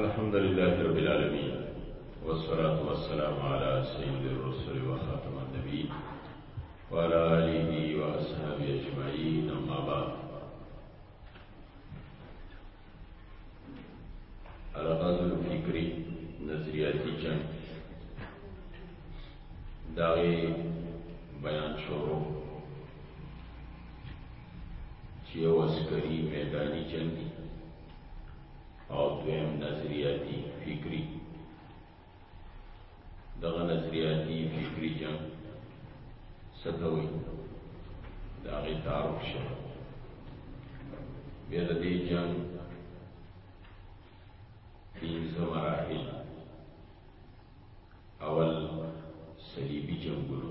الحمد لله رب العالمين والصلاة والسلام على سيد الرسل وخاتم النبي وعلى آله وأصحابه أجمعين أما بعد الغاز الفكري نظریاتی جنگ داغی بیان شروع چې یو عسکري میداني جنګ دی او دویم نظریاتي فکري دغه نظریاتي فکري جنګ څه ته وایي د هغې تعارف شه بیا د دې جنګ پنځه مراحل اول صلیبي جنګونه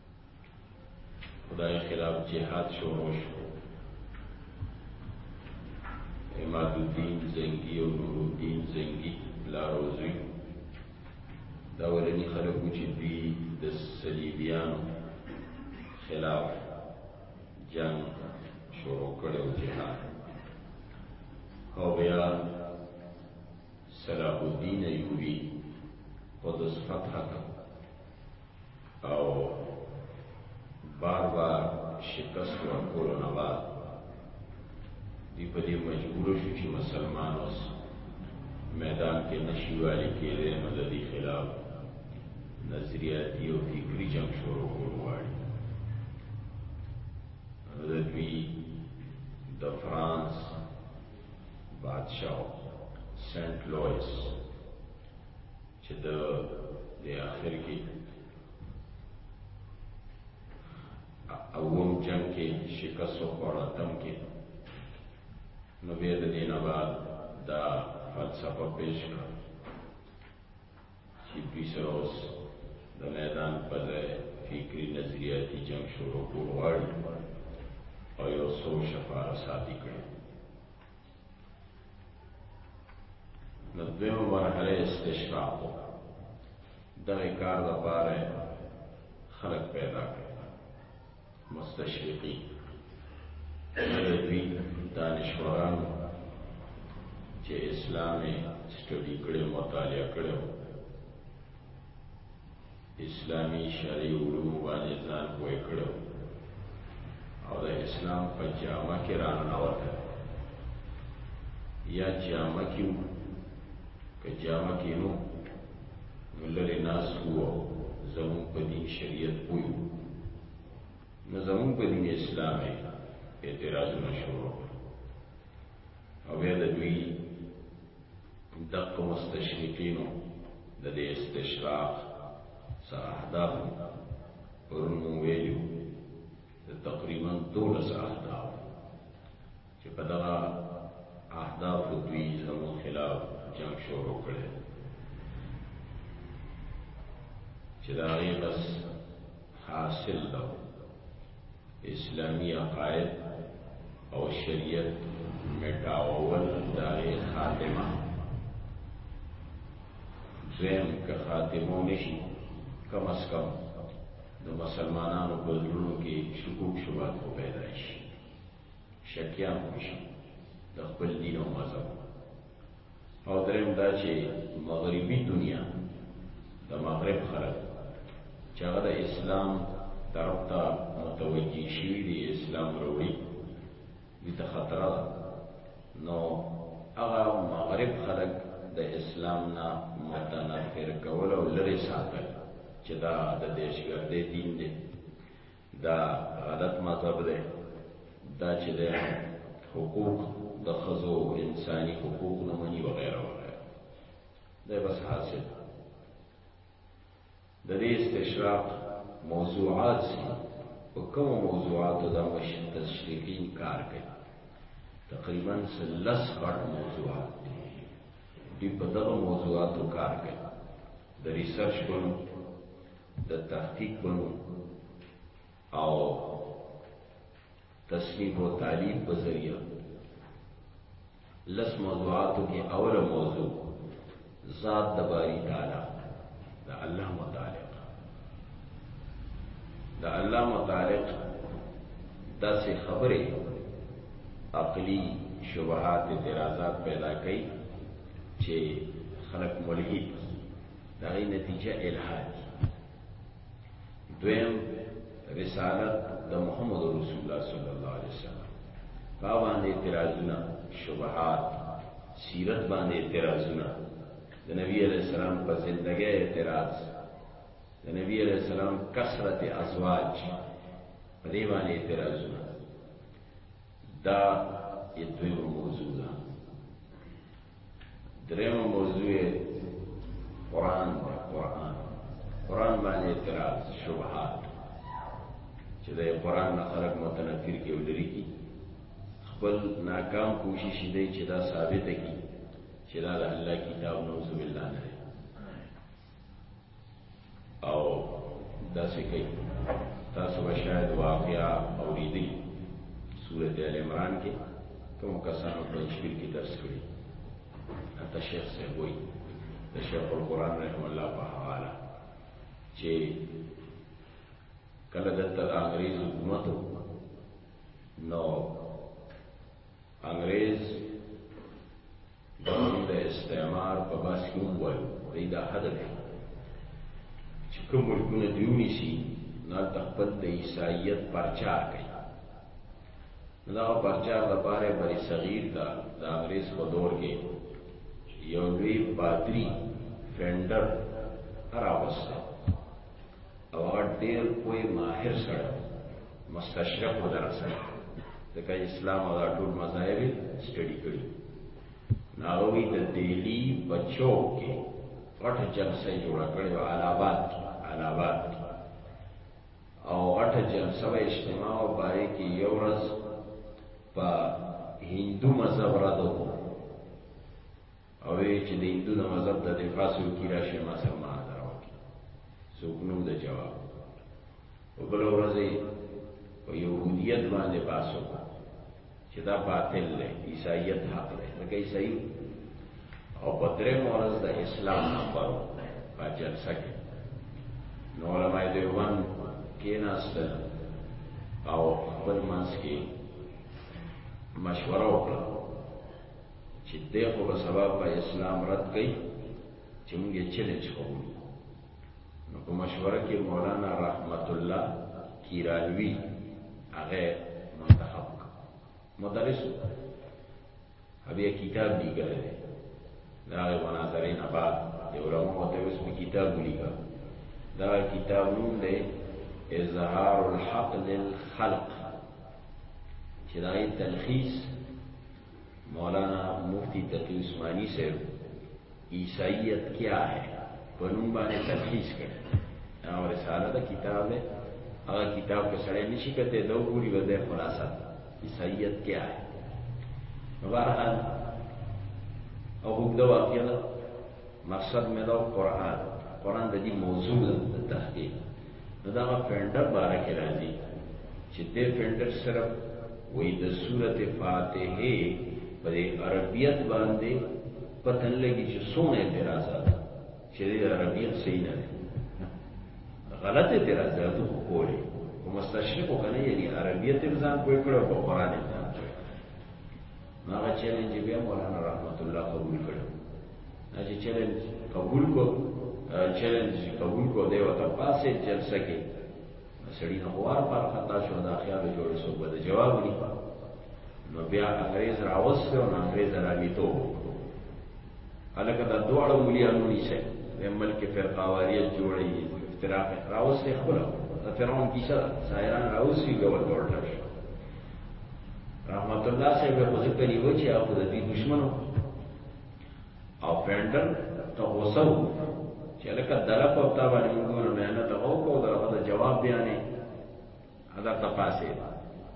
خدای خلاف جهاد شروع شو اماد الدین زنګي او نور الدین زنګي لارو زوی دا ولني خلک چې دوی د صلیبیانو خلاف جنگ شروع کړو جهاد او بیا صلاح الدین ایوبی قدس فتح کړ او بار بار شکست ورکولو نه بعد دی په دې مجبور شو چې مسلمان اوس میدان کې نشي والي کېدی نو د دې خلاف نظریاتي او فکري جنګ شروع کول غواړي نو د دوی د فرانس بادشاه سنت لویس چې د دې اخر کې اوم جنگ کې شکست وخوړه تم کې نو بیا د دې نه بعد دا فلسفه پیش کړه چې دوی سره اوس د میدان په ځای فکري نظریاتي جنگ شروع کول غواړي او یو څو شفاره ساتي کړي د دویمه مرحله استشراق وکړه دغه کار د پاره خلق پیدا کړ مستشرقی دوی دانشوران چې اسلامي سټډي کړي مطالعه کړي اسلامي شرعي علومو باندې ځان پوه کړو او د اسلام په جامه کې راننوته یا جامه کې وو که جامه کې نو نو لرې ناس وو زمون په دین شریعت پوه نو زمون په دین اسلام اعتراضونه شروع او بیا د دوی دقو مستشرقینو د دې استشراق سره اهداف پرون مو ویلو د تقریبا دولس اهداف چې په دغه اهداف دوی زمو خلاف جنگ شروع کړي چې دا غي بس حاصل ده اسلامی عقائد او شریعت مټاول داغه خاتمه زم که خاتمه نشي کم اس کم د مسلمانانو په زړونو کې شکوک شوبات پیدا شي شکیان هم شي د خپل دین او مذهب او دریم دا چې مغربي دنیا د مغرب خلک چې هغه د اسلام طرف ته متوجه شوي دي اسلام وروړي دي ته خطره ده نو هغه مغرب خلک د اسلام نه متنفر کول او لرې ساتل چې دا د دهشتګردۍ دین دی دا غلط مذهب دی دا چې د حقوق د خزو انساني حقوق نه مني وغیره وغیره دا بس حاصل د دې استشراق موضوعات سي په کوم موضوعاتو دا مش تشریحین کار کوي تقریبا سلس غټ موضوعات دي دوی په دغه موضوعاتو کار کوي د ریسرچ کوم د تحقیق په نوم او تصنیف او تعلیف په ذریعہ لس موضوعاتو کې اوله موضوع ذات د باری تعالی د الله متعلق د الله متعلق داسې خبرې عقلی شبهات اعتراضات پیدا کړي چې خلق ملحد دا غي نتیجه الحاد دویم رسالت د محمد رسول الله صلی الله علیه وسلم په باندې اعتراضونه شبهات سیرت باندې اعتراضونه د نبی علیہ السلام په زندګۍ اعتراض د نبی علیہ السلام کثرت ازواج په دې باندې اعتراضونه دا یې دوی موضوع ده دریم موضوع قرآن دا قرآن قرآن باندې اعتراض شبهات چې د قرآن نه خلق متنفر کې ولري کی خپل ناکام کوشش دی چې دا ثابت کی چې دا د الله کتاب نوز بالله نه او داسې کوي تاسو به شاید واقعا اوریدي سورت ال عمران کې کوم کسانو په شپږ کې درس کړی اته شیخ سه وایي د شیخ القرآن رحم الله په حواله چې کله دلته د انګریز حکومت نو انګريز د استعمار په باس کې وویل دی دا حد دی چې کوم ملکونه دیونی شي نه تخپل د عیسایت پرچار کوي دا پرچار د پاره بری صغیر دا د انګريز په دور کې یو لوی پادری فندر راوسته او هغه ډیر کوی ماهر سره مستشرق و درسه ځکه اسلام او ټول مذاهب سټډي کړي ناوی د دهلی بچو کې غټ جلسه جوړ کړي او علاوات علاوات او غټ جلسه و اجتماع او پای کې یو ورځ په هندو مذهب را دوه او وی چې د هندو د مذهب د دفاع سو کی راشي ما سره ما دراو کی څوک نو د جواب او بل ورځې په يهوديت باندې باسو چې دا باطل دی عیسایت حق دی لکه عیسائی او په درې ورځ د اسلام نمبر په جلسه کې نو علماء دیوبند کېناستل او خپل منځ کې مشوره وکړه چې دی خو به سبا په اسلام رد کوي چې موږ یې چیلنج کوو نو په مشوره کې مولانا رحمت الله کیرالوی هغه منتخب کړ مدرس هغه کتاب لیکل دی دا غي مناظرې نه بعد د علماء ته اوس په کتاب لیکل دا کتاب نوم دی اظهار الحق للخلق چې دا تلخیص مولانا مفتی تقی عثماني صاحب عیسائیت کیا ہے په نوم باندې تلخیص کړ او رساله دا کتاب دی هغه کتاب کې سره نشي کته دا پوری وځه خلاصه عیسائیت کیا ہے بهرحال او هم دا واقعا مقصد مې دا قرآن قرآن د دې موضوع ده تحقیق نو دا فینډر باره کې راځي چې دې فینډر صرف وې د سورته فاتحه په عربیت باندې پتن لګي چې څونه اعتراضات چې د عربیت صحیح نه غلط اعتراضات خو کولی او مستشرق کنه یعنی عربیت انسان کوی کړو په قران انسان هغه چیلنج به مولانا رحمت الله قبول کړ دا چې چیلنج قبول کو چیلنج قبول کو دی او تر پاسه جلسه کې سړی نه غوار پر خطا شو دا خیال جوړ شو بد جواب نه پا نو بیا انګريز راوست او انګريز راویتو الکه دا دوړ مليانو نشه د ملک فرقاواریت جوړي افتراق راوست خپل فرعون کیسه سایران راوسی ګور ورته رحمت الله صاحب په ذکر یو چې او د دې دشمنو او پینډر ته وسو چې لکه دله په تا باندې ګور نه نه ته او کو دا د جواب بیانې ادا تپاسه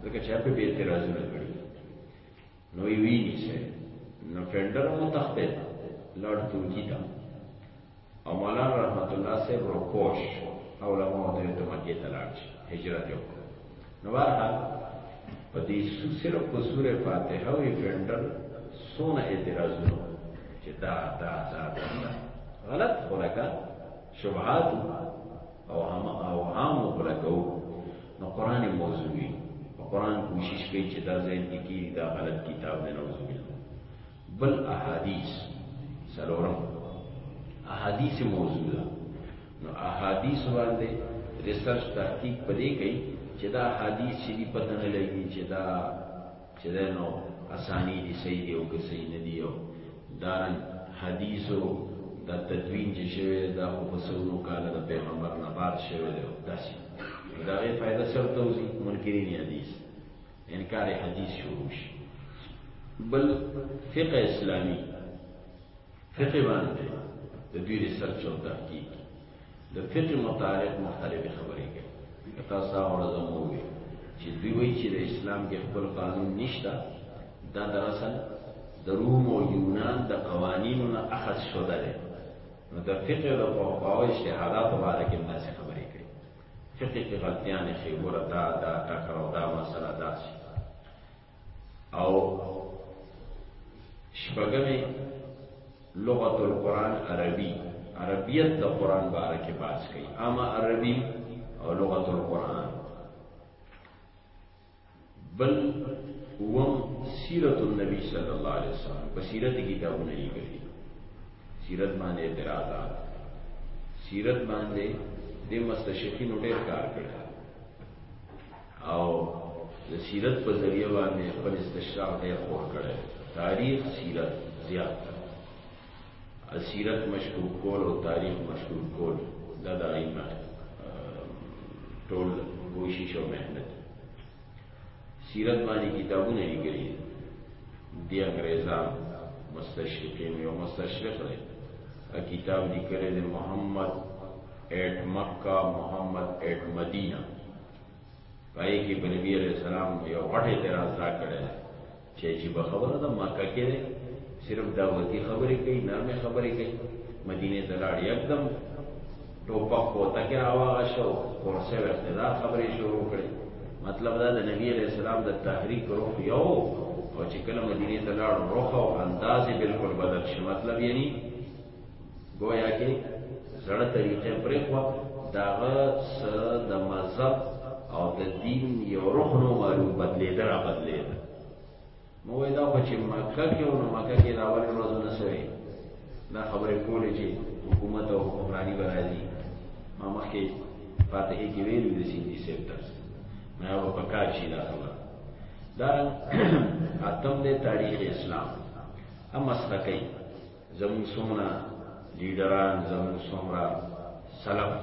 لکه چې په بیت راځي نو یې ویني سه نو فندر مو تخته لړ ترکی دا او مولانا رحمت الله سے روکوش او لمو ته ته مکه ته لاړ شي هجرت یو نو ورته په دې سره په سوره فاتحه او فندر سونه اعتراضونه چې دا دا دا غلط خلکه شبهات او هم او هم ورکو نو قران موضوعي قران کوشش کوي چې دا ځای کې کی دا غلط کتاب نه نوځ بل احادیث سلورم احادیث موضوع ده نو احادیث باندې ریسرچ تحقیق پدې کوي چې دا احادیث شې پته نه لګي چې دا چې دا نو اسانی دي صحیح دی او که صحیح نه دی او دارن حدیثو دا تدوین چې شوی دا خو په سونو کال د پیغمبر نه بعد شوی دی داسې دا غي فائدہ سره توزی منکرین حدیث انکار حدیث شروع شي بل فقه اسلامی فقه باندې د دوی ریسرچ او تحقیق د فقه متعلق مختلفې خبرې کوي تاسو هغه زموږ وي چې دوی وایي چې د اسلام کې خپل قانون نشته دا دراصل د روم او یونان د قوانینو نه اخذ شوه دی نو د فقه او د فقهاو اجتهادات باندې کې داسې خبرې کوي فقه کې غلطیان شي ګوره دا دا ټکر او دا مسله دا شي او شپږمه لغت القرآن عربي عربیت د قرآن باره کې باس کوي اما عربي او لغت القرآن بل وم سیرت النبی صلی الله علیه وسلم په سیرت کتابونه یې کړی سیرت باندې اعتراضات سیرت باندې د مستشفین ډېر کار کړی او د سیرت په ذریعه باندې خپل استشراق ډیر خور کړی تاریخ سیرت زیات کړ سیرت مشکوک کول او تاریخ مشکوک کول دا د ائمه ټول کوشش او مهنت سیرت باندې کتابونه لیکلي دی انګریزان مستشرقین یو مستشرق دی کتاب لیکلی دی محمد ایټ مکه محمد ایټ مدینه پای کې په نبی عليه السلام یو غټ اعتراض را کړی چې چې په خبره ده مکه کې ده صرف دعوتي خبرې کوي نرمې خبرې کوي مدینه ته لاړ یکدم ټوپک کوته کې راواغه شو کورسه ورته دا خبرې شروع کړې مطلب دا د نبی عليه السلام د تحریک روح یو او چې کله مدینه ته لاړ روح او انداز بالکل بدل شي مطلب یعنی گویا کې زړه طریقه پرې خو داغه س د مذهب او د دین یو روح نو معلوم بدلې درا بدلې نو دا په چې مکه کې او مکه کې دا ولې روزه نه سوي دا خبره کولې چې حکومت او حکمرانی برازي ما مخکې فاتحه کې ویل د سیندي سپټر نه او په کار شي دا خبره دا اتم د تاریخ اسلام اما سره کوي زمون سونا لیډران زمون سومرا سلف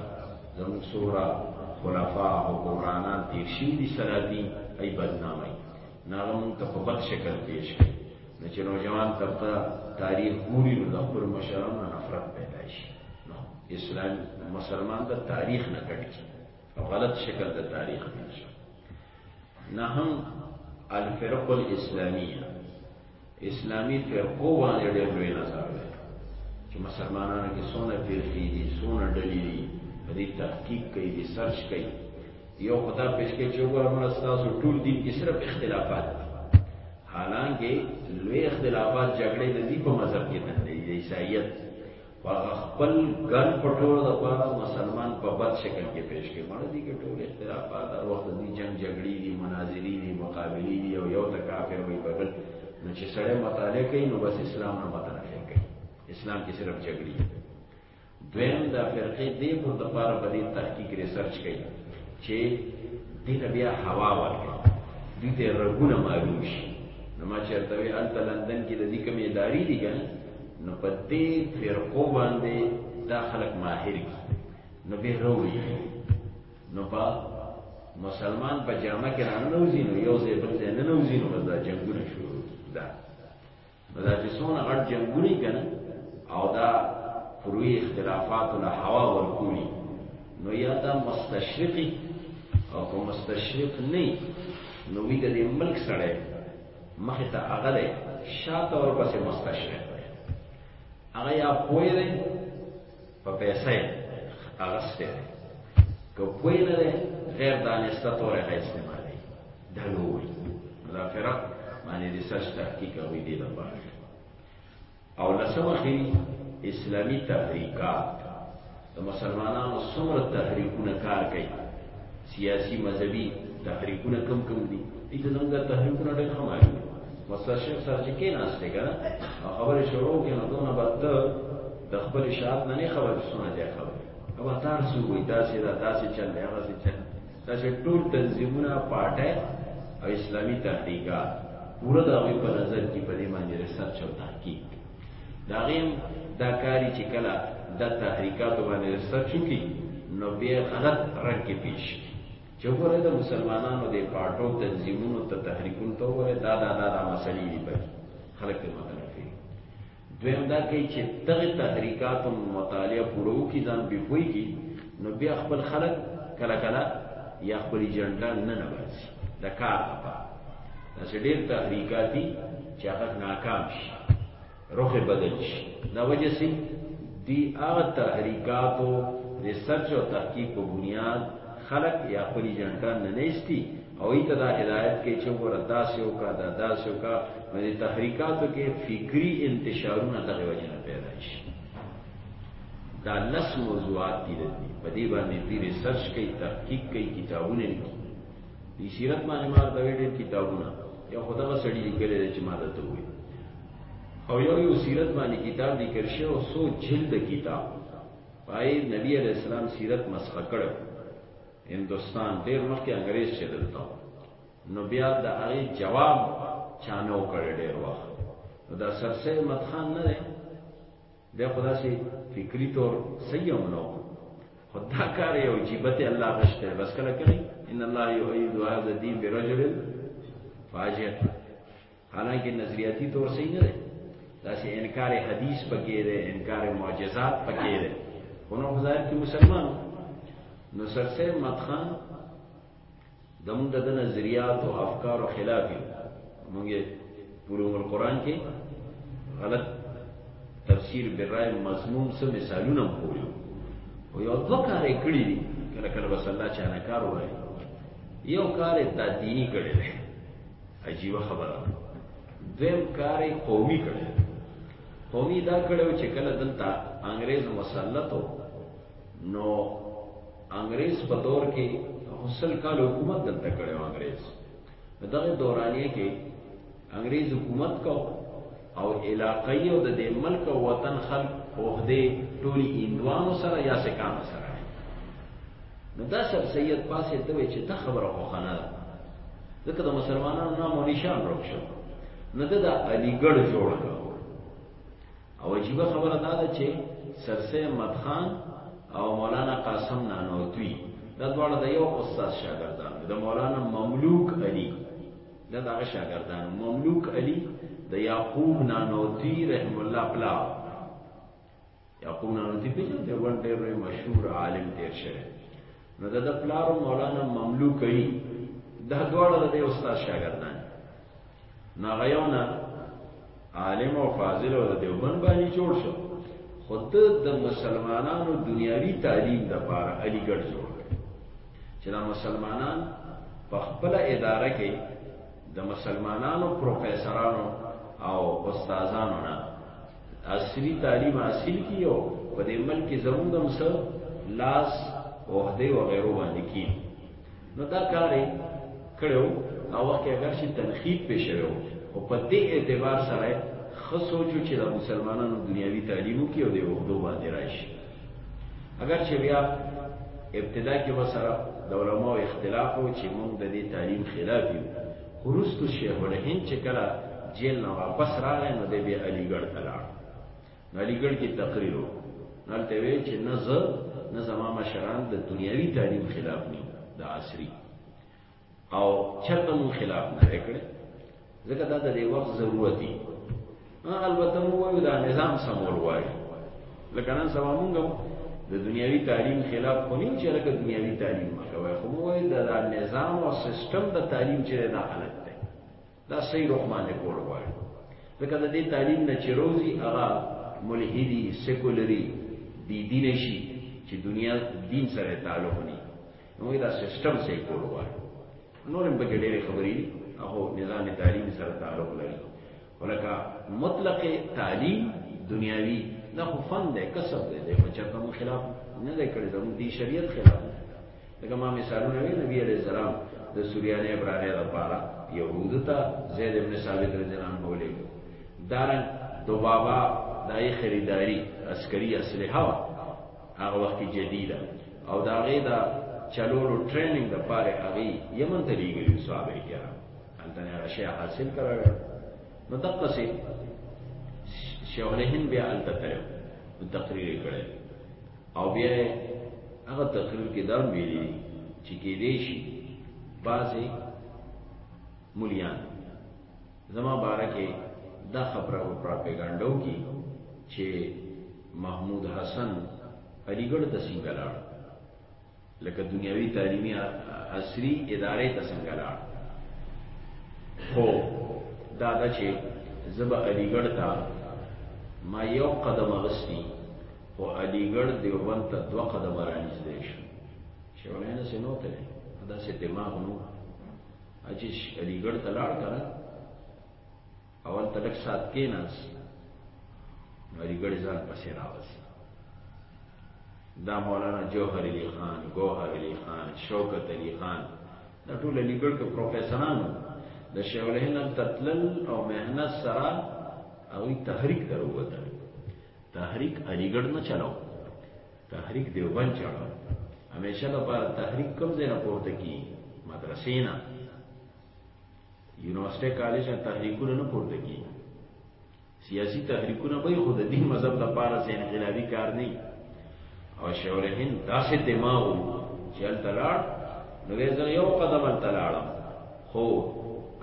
زمون سورا خلفاء او قرانان تیر شي دي سلادي ای بدنامي ناغم ته په بد شکل پیش کړي نو چې نوجوان ترته تاریخ ګوري نو د خپل مشرانو نفرت پیدا شي نو اسلام مسلمان د تاریخ نه کټي او غلط شکل د تاریخ پیش نه هم الفرق الاسلامیه اسلامي فرقو باندې ډېر لوی نظر دی چې مسلمانانو کې څونه فرقې دي څونه ډلې دي په دې تحقیق کوي دې سرچ کوي یو خدا پیش کوي چې وګوره موږ ستاسو ټول دین کې صرف اختلافات دي حالانکه لوی اختلافات جګړې د دې په مذهب کې نه دي عیسایت هغه خپل ګن په ټولو لپاره مسلمان په بد شکل کې پیش کې مړه دي کې ټول اختلافات هر وخت دي جنگ جګړې دي مناظرې دي مقابلې دي او یو ته کافر وي په بل نو چې سړی مطالعه کوي نو بس اسلام نه متنفر کوي اسلام کې صرف جګړې دویم دا فرقې دې په لپاره په دې تحقیق ریسرچ کوي چې دین بیا هوا ورکړي دې ته رګونه معلوم شي نو ما چرته وی الته لندن کې د دې کومې ادارې دي ګان نو په دې فرقو باندې دا خلک ماهر دي نو به وروړي نو په مسلمان په جامه کې رانوځي نو یو ځای بل ځای نه نوځي نو دا جنگونه شروع دا نو دا چې څونه غټ جنگونه کنه او دا فروعي اختلافات له هوا ورکوي نو یا دا مستشرقي او کوم مستشرق نه نو وی د ملک سره مخې ته هغه دی شاته ورپسې مستشرق دی هغه یا پوه دی په پیسه یې اغستی دی که پوه نه دی غیر دانسته توری هغه استعمالوي دا لوی دا فرق باندې ریسرچ تحقیق کوي دې لپاره او لسمه خي اسلامي تحریکات د مسلمانانو څومره تحریکونه کار کوي سیاسي مذهبي تحریکونه کم کم دي دې زموږ د تحریکونه ډېر ښه معلوم مستر شیخ صاحب چې کې ناست دی کنه خبرې شروع کړي نو دونه بد د خپل شاعت نه خبرې سونه ځای خبرې او تاسو وي تاسو دا تاسو چل دی هغه څه چل دا چې ټول تنظیمونه پارټۍ او اسلامي تحریکات پوره د هغوی په نظر کې په دې باندې ریسرچ او تحقیق د هغې هم دا کاري چې کله دا تحریکاتو باندې ریسرچ وکړي نو بیا غلط رنګ کې پیش چې وګورئ د مسلمانانو د پارټو تنظیمونو ته تحریکونو ته وګورئ دا دا دا دا مسلې دي پکې خلک ته مطلب دویم دا کوي چې دغه تحریکات او مطالعه پوره وکړي ځان به پوهېږي نو بیا خپل خلک کله کله یا خپل ایجنټان نه نه باسي د کار لپاره داسې ډېر تحریکات دي چې هغه ناکام شي روخ بدل شي دا وجه سي دی هغه تحریکات او ریسرچ او تحقیق په بنیاد خلک یا خپل ایجنټان نه نه استي او ایت دا هدایت کې چې ګور داسې وکړه دا داسې وکړه نو د تحریکاتو کې فکری انتشارونه دغه وجه نه پیدا شي دا لس موضوعات دي په دې باندې دې ریسرچ کوي تحقیق کوي کتابونه لیکي د سیرت باندې ما دا ویډیو کتابونه یو خدغه سړی لیکل دی چې ما دا ته وایي او یو یو سیرت باندې کتاب لیکل شوی او سو جلد کتاب پای نبی علیہ السلام سیرت مسخ کړو هندوستان ډیر مخکې انګریز چې دلته نو بیا د هغې جواب چانه وکړی ډیر وخت نو دا سرسه احمد خان نه دی بیا خدا سي فکری طور صحیح هم نو خدا کار یو جیبت الله غشته بس کله کړي ان الله یؤید هذا الدين برجل فاجر حالانکه نظریاتی طور صحیح نه دی داسې انکار حدیث پکې دی انکار معجزات پکې دی خو نو ظاهر کې مسلمان نو سرسه مدخان دمون د نظریات او افکار او خلاف یو موږ پوره قرآن کې غلط تفسیر برای مضمون سره مثالونه وګورو او یو دوه کار کړی دي کله کله بس الله چانه کار وایي یو کار د دینی کړی دی عجیبه خبره دویم کار یې قومي کړی قومي دا کړو چې کله دلته انګريز مسلط نو انګريز په دور کې حسل کال حکومت دلته کړو انګريز دغه دورانیه کې انګريز حکومت کو او علاقی او ددې ملک او وطن خلق اوهدې ټولي ایندوانو سره یا سکانو سره نو دا سر سید پاسې ته وی چې دا خبره خو خانه ده ځکه د مسلمانانو نام او نشان روک شو نو دا د علیګړ جوړ او عجیب خبره دا ده چې سر سید مدخان او مولانا قاسم نانوتوی دا دواړه د یو استاد شاګردان د مولانا مملوک علی دا دغه شاګردان مملوک علي د یعقوب نانوتی رحم الله پلا یعقوب نانوتی په دې د ون ډېر مشهور عالم تیر شوی نو د پلار مولانا مملوک علي دا دواړه د استاد شاګردان ناغیونه عالم او فاضل او دیوبند باندې جوړ شو خود د مسلمانانو دنیاوی تعلیم د پاره علی ګډ جوړ چې دا مسلمانان په خپل اداره کې د مسلمانانو پروفیسورانو او استادانو نه عصري تعلیم حاصل کیو په دې ملک زموږ د مسل لاس او هدی و غیرو باندې کی نو دا کار یې کړی و، هغه وخت کې اګر چې تنقید پرې شوی و، خو په دې اعتبار سره یې ښه سوچ و چې دا مسلمانانو دنیاوي تعلیم وکړي او د یوه عهدو باندې راشي. اګر چې بیا ابتدا کې ورسره د علماوو اختلاف و چې موږ د دې تعلیم خلاف یو، خو وروسته شیخ الهند چې کله جیل نه واپس راغی نو دی بیا علیګړ ته لاړ. نو علیګړ کې تقریر و هلته وی چې نه زه نه زما مشران د دنیوي تعلیم خلاف نه د عصري او چرته مون خلاف نه کړي ځکه دا د دې وخت ضرورت دی البته مو وایو دا نظام سمول وایي لکه نن سبا مونږ د دنیوي تعلیم خلاف خو نه چې لکه دنیوي تعلیم مکوي خو مو وایي دا نظام او سیستم د تعلیم چې نه غلط دا صحیح روح باندې کول غواړي ځکه د دې تعلیم نه چې روزي هغه ملحدي سیکولري دی دین شي چې دنیا دین سره تعلق نه نو دا سیستم سې کول غواړي نور هم پکې ډېرې خبرې دي هغه نظام تعلیم سره تعلق لري ولکه مطلق تعلیم دنیاوی دا خو فن دی کسب دی د چرته مو خلاف نه دی کړی زموږ دی شریعت خلاف لکه ما مثالونه وی نبی علیہ السلام د سوریانه عبرانه د پاره یهود ته زید ابن ثابت رضی الله عنه ولې دارن دوبابا دای خریداری عسکری اسلحه هغه وخت جدیده او دا غي دا چلولو ټریننګ د پاره هغه یمن ته لګي صحابه کرام انته نه شي حاصل کړل نو دغه سي شیخ الهند بیا الته تلو تقریر کړل او بیا هغه تقریر کې دا ویلي چې کې دې شي بعضې مليان زما باره کې دا خبره او پراپګانډو کې چې محمود حسن علیګړ ته څنګه لاړ لکه دنیاوی تعلیمی عصری اداره ته څنګه لاړ خو دا دا چې زبا علیګړ ته ما یو قدم غستی خو علیګړ دیوبند ته دوه قدم رانږدې شو چې ولنه سينو ته دا سه دماغ نو اجش علیګړ ته لاړ کړه اول ته لږ سات کې ناس نوري ګړې ځان پسې راوځي دا مولانا جوهر علي خان ګوهر علي خان شوکت علي خان دا ټول علي ګړ کې پروفیسورانو د شیخ الهند تتلل او مهنت سره او تحریک دروته تحریک علي ګړ نه چلاو تحریک دیوبند چلاو همیشه لپاره تحریک کوم ځای نه پورته کی مدرسې نه یونیورسټي کالج نه تحریکونه نه پورته کیږي سیاسي تحریکونه به خود د دین مذهب د پاره سه انقلابي کار نه او شاول هند داسې دماغ چې ال تلاړ نو زه یو قدم ال تلاړم خو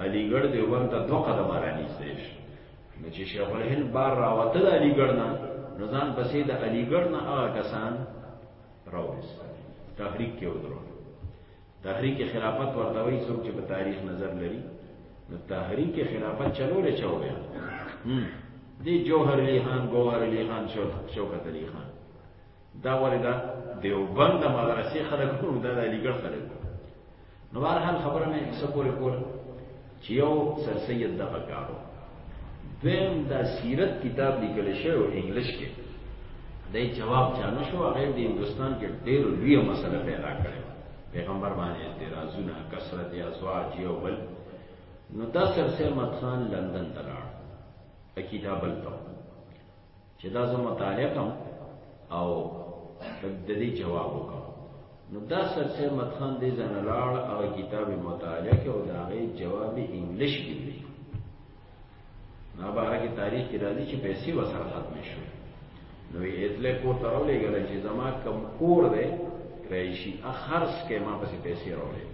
علیګړ دیوبند ته دوه قدم را نږدې شو نو چې شیخ الهند بار راوته د علیګړ نه نو ځان پسې د علیګړ نه هغه کسان راوېستل تحریک کې ودرول تحریک خلافت ورته وایي څوک چې په تاریخ نظر لري نو تحریک خلافت چلو له چاو بیا دی جوهر علی خان گوهر علی خان شوکت علی خان دا وردا دیوبند مدرسې خلک نو دا د علیګړ خلک نو هر حال خبره مې څه پورې پورې چې یو سرسید دغه کار وکړ. دویم دا سیرت کتاب لیکل شوی و انګلیش کې د جواب چانه شو هغه د هندستان کې ډېر لوی مسله پیدا کړې پیغمبر باندې اعتراضونه کثرت یا ازواج یو بل نو دا سرسه مدخان لندن ته لاړ کتاب الته چې دا زه مطالعه کوم او د دې جواب وکم نو دا سرسه مدخان دې ځان لاړ او کتاب مطالعه کې او دا غي جواب انګلیش کې دی نو بهر کې تاریخ کې راځي چې پیسې وسره ختم شو نو یې اتلې کو ترو لګل چې زما کم کور دی رئیسی اخرس کې ما پسې پیسې راولې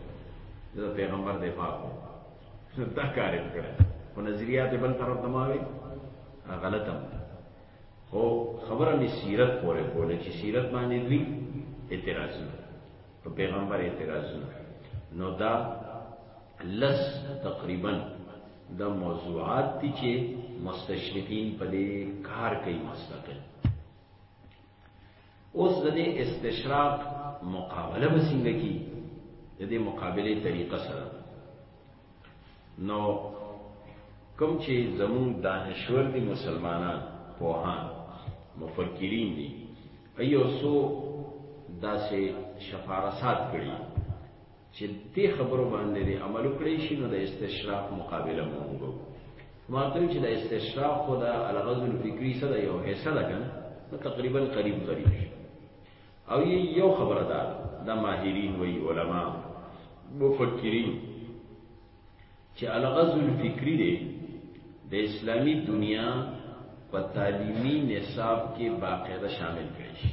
د پیغمبر دفاع کوم دا کار یې کړی خو نظریات بل طرف ته ما وی غلط هم خو خبره مې سیرت پورې کوله چې سیرت باندې دوی اعتراضونه په پیغمبر اعتراضونه نو دا لس تقریبا دا موضوعات دي چې مستشرقین په دې کار کوي مستقل اوس د دې استشراق مقابله به څنګه کیږي د دې مقابلې طریقه سره نو کوم چې زموږ دانشور دي مسلمانان پوهان مفکرین دي ایو سو داسې شفارسات کړي چې دې خبرو باندې دې عمل وکړي شي نو د استشراق مقابله مونږ وکړو ما ته چې د استشراق خو د الغزو الفکری سره یو حصہ ده کنه نو تقریبا قریب قریب شي او یو خبره ده د ماهرین وی علما مفکرین چې الغزو الفکری دی د اسلامی دنیا په تعلیمی نصاب کې باقاعده شامل کړي شي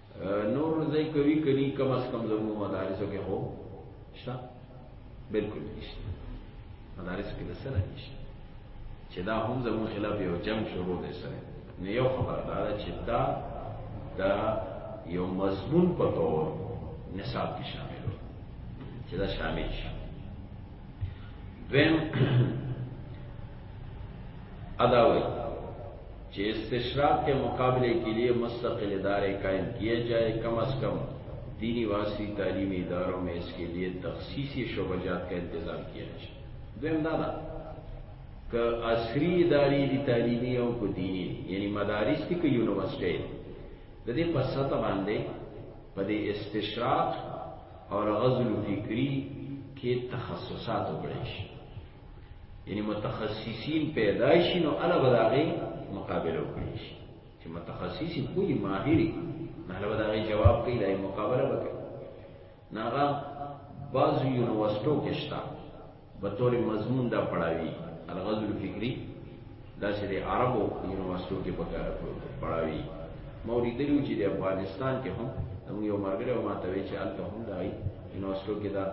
نور ځای کوي کوي کم از کم زموږ مدارسو کې هو شته بالکل نشته مدارسو کې د سره نشته چې دا هم زموږ خلاف یو جنگ شروع دی سره نو یو خبره دا ده چې دا د یو مضمون په تور نصاب کې شامل و چې دا شامل شي دویم ادا وایي چې استشراق کې مقابلې کې لیې مستقل ادارې قائم کیه جائے کم از کم دینی واسطی تعلیمی ادارو میں اس کې لیې تخصیصی شعبہ جات کا انتظام کیه جائے دویم دا دا که عصری اداری دی تعلیمی او کو دینی یعنی مدارس تی که یونیورسٹی د دې په سطح باندې په دې استشراق او غزل فکری کې تخصصات وکړي شي یعنی متخصصین پیدا شي نو الا بداغه مقابله وکړي شي چې متخصصي کوی ماهری نه له بداغه جواب کوي دای مقابله وکړي ناغه بعض یونیورسټو کې شته به تور مضمون دا پڑھاوي الغزل الفکری دا چې د عربو یونیورسيټو کې پکار پړاوي موري دلو چې د افغانستان کې هم موږ یو مرګره او ماته وی چې الته هم دای یونیورسيټو کې دا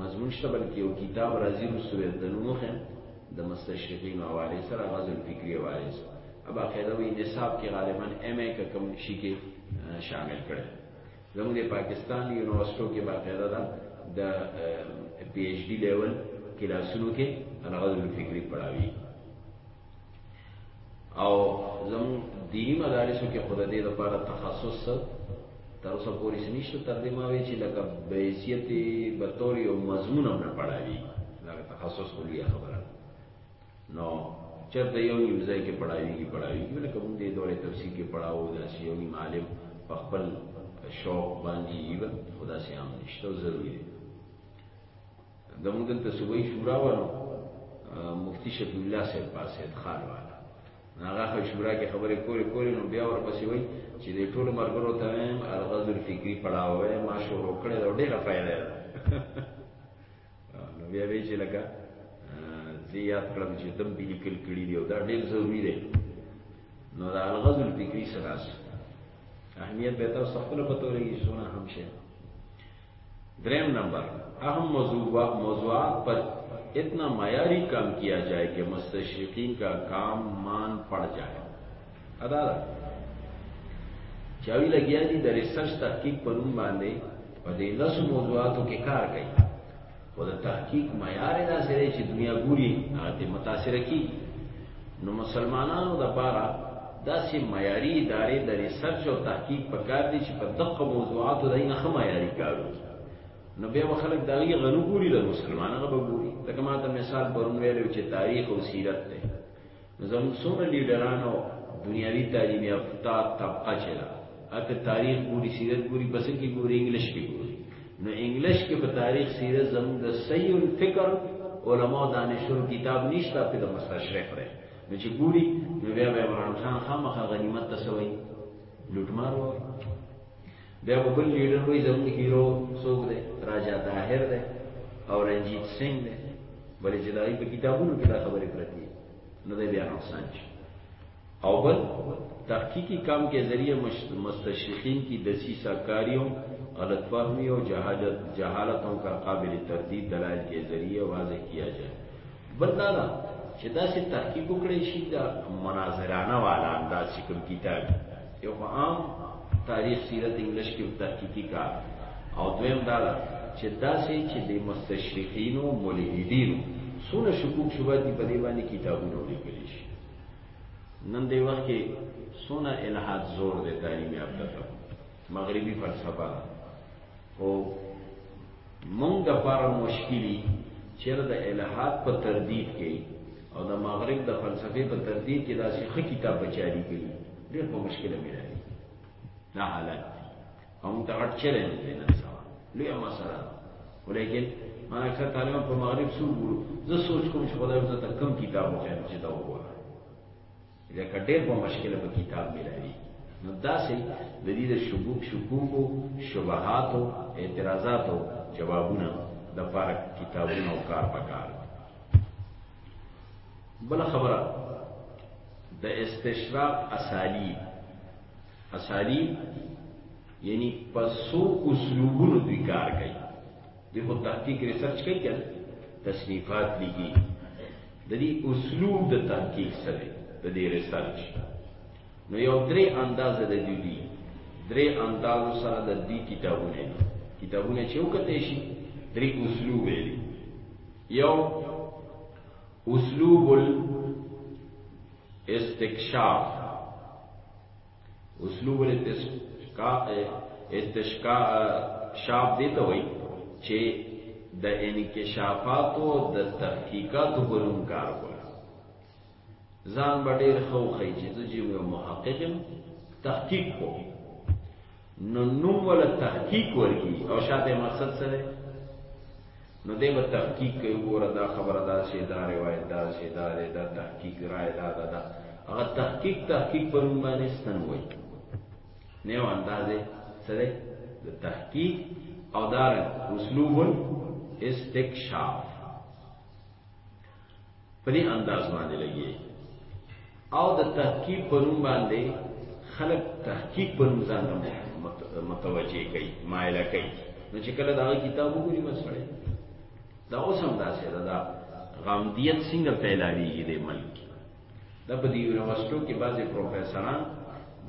مضمون شته بلکې یو کتاب راځي وروسته به درته نوم وښیم د مستشرقینو حوالې سره غزل فکري حوالې سره باقاعده وایي نصاب کې غالبا ایم ای که کوم شي کې شامل کړی زموږ د پاکستان یونیورسټو کې باقاعده ده د پی ایچ ډي لیول کلاسونو کې غزل فکري پڑھاوي او زمو دینی مدارسو کې خود دې لپاره تخصص تر اوسه پورې نشته تر دې ما وی چې لکه بیسیت به تور یو مضمون هم نه پڑھاوي دا تخصص ولیا خبره نو چرته یو نیم ځای کې پڑھاوي کې پڑھاوي کې لکه موږ دې دورې تفسیر کې پڑھاو دا سی یو نیم عالم په خپل شوق باندې یو خدا سي عام نشته ضروري زموږ دلته صوبایي شورا وه نو مفتي شفیعالله صاحب په سید خان والا نو هغه خو شورا کې خبرې کولې کولې نو بیا ورپسې وایي چې د ټولو ملګرو ته وایم الغاز الفکري پړاو وایم ما شروع کړی دا ډېره فایده ده نو بیا وایي چې لکه زه یاد کړم چې دم به لیکل کړي دی او دا ډېر ضروري دی نو دا الغاز الفکري سره اهمیت به تاسو خپل پته ولګي سونه هم شه دریم نمبر اہم موضوعات پر اتنا معیاری کام کیا جائے کہ مستشرقین کا کام مان پڑ جائے ادا دا چاوی لگیا دی دا ریسرچ تحقیق پر ان باندے پا دی لس موضوعاتو کے کار کئی خو د تحقیق معیار دا سره چې دنیا ګوري هغه ته متاثر کی نو مسلمانانو د پاره دا چې معیاري ادارې د ریسرچ او تحقیق په کار دي چې په دقه موضوعاتو د نه خمه معیاري کارو نو بیا خلک دا یې غنو ګوري د مسلمانانو به ګوري دا کما ته مثال پرون ویلو چې تاریخ او سیرت ته زموږ څومره لیډران او دنیاوي تعلیم یافته طبقه چې ده هغه که تاریخ ګوري سیرت ګوري په څه کې ګوري انګلیش کې ګوري نو انګلیش کې په تاریخ سیرت زموږ د صحیح الفکر علما دانشور کتاب نشته په د مستشرق دی نو چې ګوري نو بیا به عمران خان خامخا غنیمت ته سوی لوټمار وایي بیا به بل لیډر وایي زموږ هیرو څوک دی راجا طاهر دی او رنجیت سنګ دی ولې چې د هغوی په کتابونو کې دا خبرې پرتې دي نو دی بیا نقصان شي او بل تحقیقی کام کے ذریعے مستشرقین کی دسیسہ کاریوں غلط فہمی اور جہالتوں کا قابل تردید دلائل کے ذریعے واضح کیا جائے بل دا ده چې داسې تحقیق وکړی شي دا مناظرانه والا انداز چې کوم کتاب یو خو عام تاریخ سیرت انګلیش کې تحقیقي کار او دویم دا ده چې داسې چې د مستشرقین او ملحدین سونه شکوک شوبه دي په دې باندې کتابونه ولیکل شي نن دی وخت کې سونه الہات زور دی تعلیم یافته مغربي فلسفه ده او مونږ د پاره مشکلی چیر د الہات په تردید کې او د مغرب د فلسفه په تردید کې داسې خه کتاب بچاری کړي ډېر په مشکله مې راځي دا حالت هم ته غټ چلې نه نه سوا لوی مسله ولیکن ما اکثر طالبان په مغرب سو ګورو زه سوچ کوم چې خدای زه ته کم کتاب وخایم چې دا وګورم ځکه ډېر په مشکل په کتاب ملاوي نو داسې د دې د شکوک شکوکو شبهاتو اعتراضاتو جوابونه د پاره کتابونه او کار پکار بل خبره د استشراق اسالیب اسالیب یعنی پسو اسلوبونو دوی کار کوي دی خو تحقیق ریسرچ کوي کنه تصنیفات لیکي د دې اسلوب د تحقیق سره د دې ریسرچ نو یو درې انداز د دې دي درې انداز سره د دې کتابونه کتابونه چې وکته شي درې اسلوب یې یو اسلوب الاستکشاف اسلوب الاتشکا اتشکا شاب دی ته وای چې د انکشافات او د تحقیقات په لوم کار کوي ځان به ډیر خوخی چې زه جیم یو محققم تحقیق کوم نو نوم ولا تحقیق ورکی او شاته مقصد سره نو دې به تحقیق کوي ګوره دا خبره دا شي دا روایت دا شي دا دې دا تحقیق رائے دا دا دا هغه تحقیق تحقیق پر نوم باندې ستن وای نه و اندازې سره د تحقیق او دار اسلوب استکشاف په دې انداز باندې لګي او د تحقیق په نوم باندې خلک تحقیق په نوم ځان متوجه کوي مایله کوي نو چې کله دا کتاب وګوري مسړي دا اوس هم داسې ده دا غامدیت څنګه پیلاویږي د ملک دا په دې یونیورسيټو کې بعضي پروفیسوران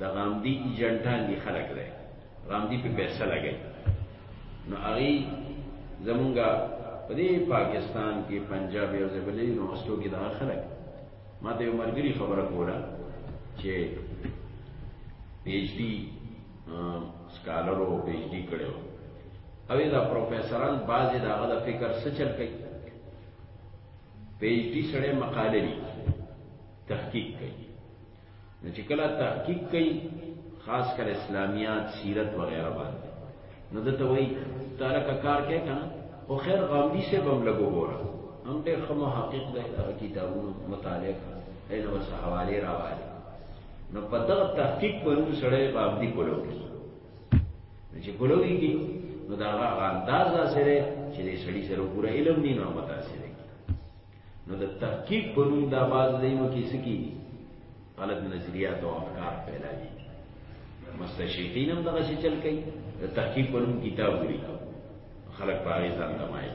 د غامدي ایجنټان دي خلک دی رام دی په پیسې لګي نو هغه زمونږه په دې پاکستان کې پنجاب یو ځای بلې نو استو کې دا خلک ما ته یو مرګري خبره کوله چې پی ایچ ډی سکالر او پی ایچ ډی کړو او دا پروفیسوران بعضی داغه د فکر څه چل کوي پی ایچ ډی سره مقاله لیکي تحقیق کوي نو چې کله تحقیق کوي خاص کر اسلامیات سیرت وغیرہ باندې نو د توي تعالی کا کار کې کنه او خیر غامدی سے بم لګو ګورا هم ډېر خو محقق دی دا کتابونو مطالعه کوي نو وسه حواله راوالي نو په دغه تحقیق باندې سره غامدی کولو کې چې کولو کې نو دا غا انداز سره چې سړی سره پورا علم نه نو متاثر نو د تحقیق په نوم دا باز دینو کې سکی دي غلط نظریات او افکار پیدا دي مستشرقین هم دغه څه چل کوي د تحقیق په نوم کتاب وري خلک پاره ځان دمای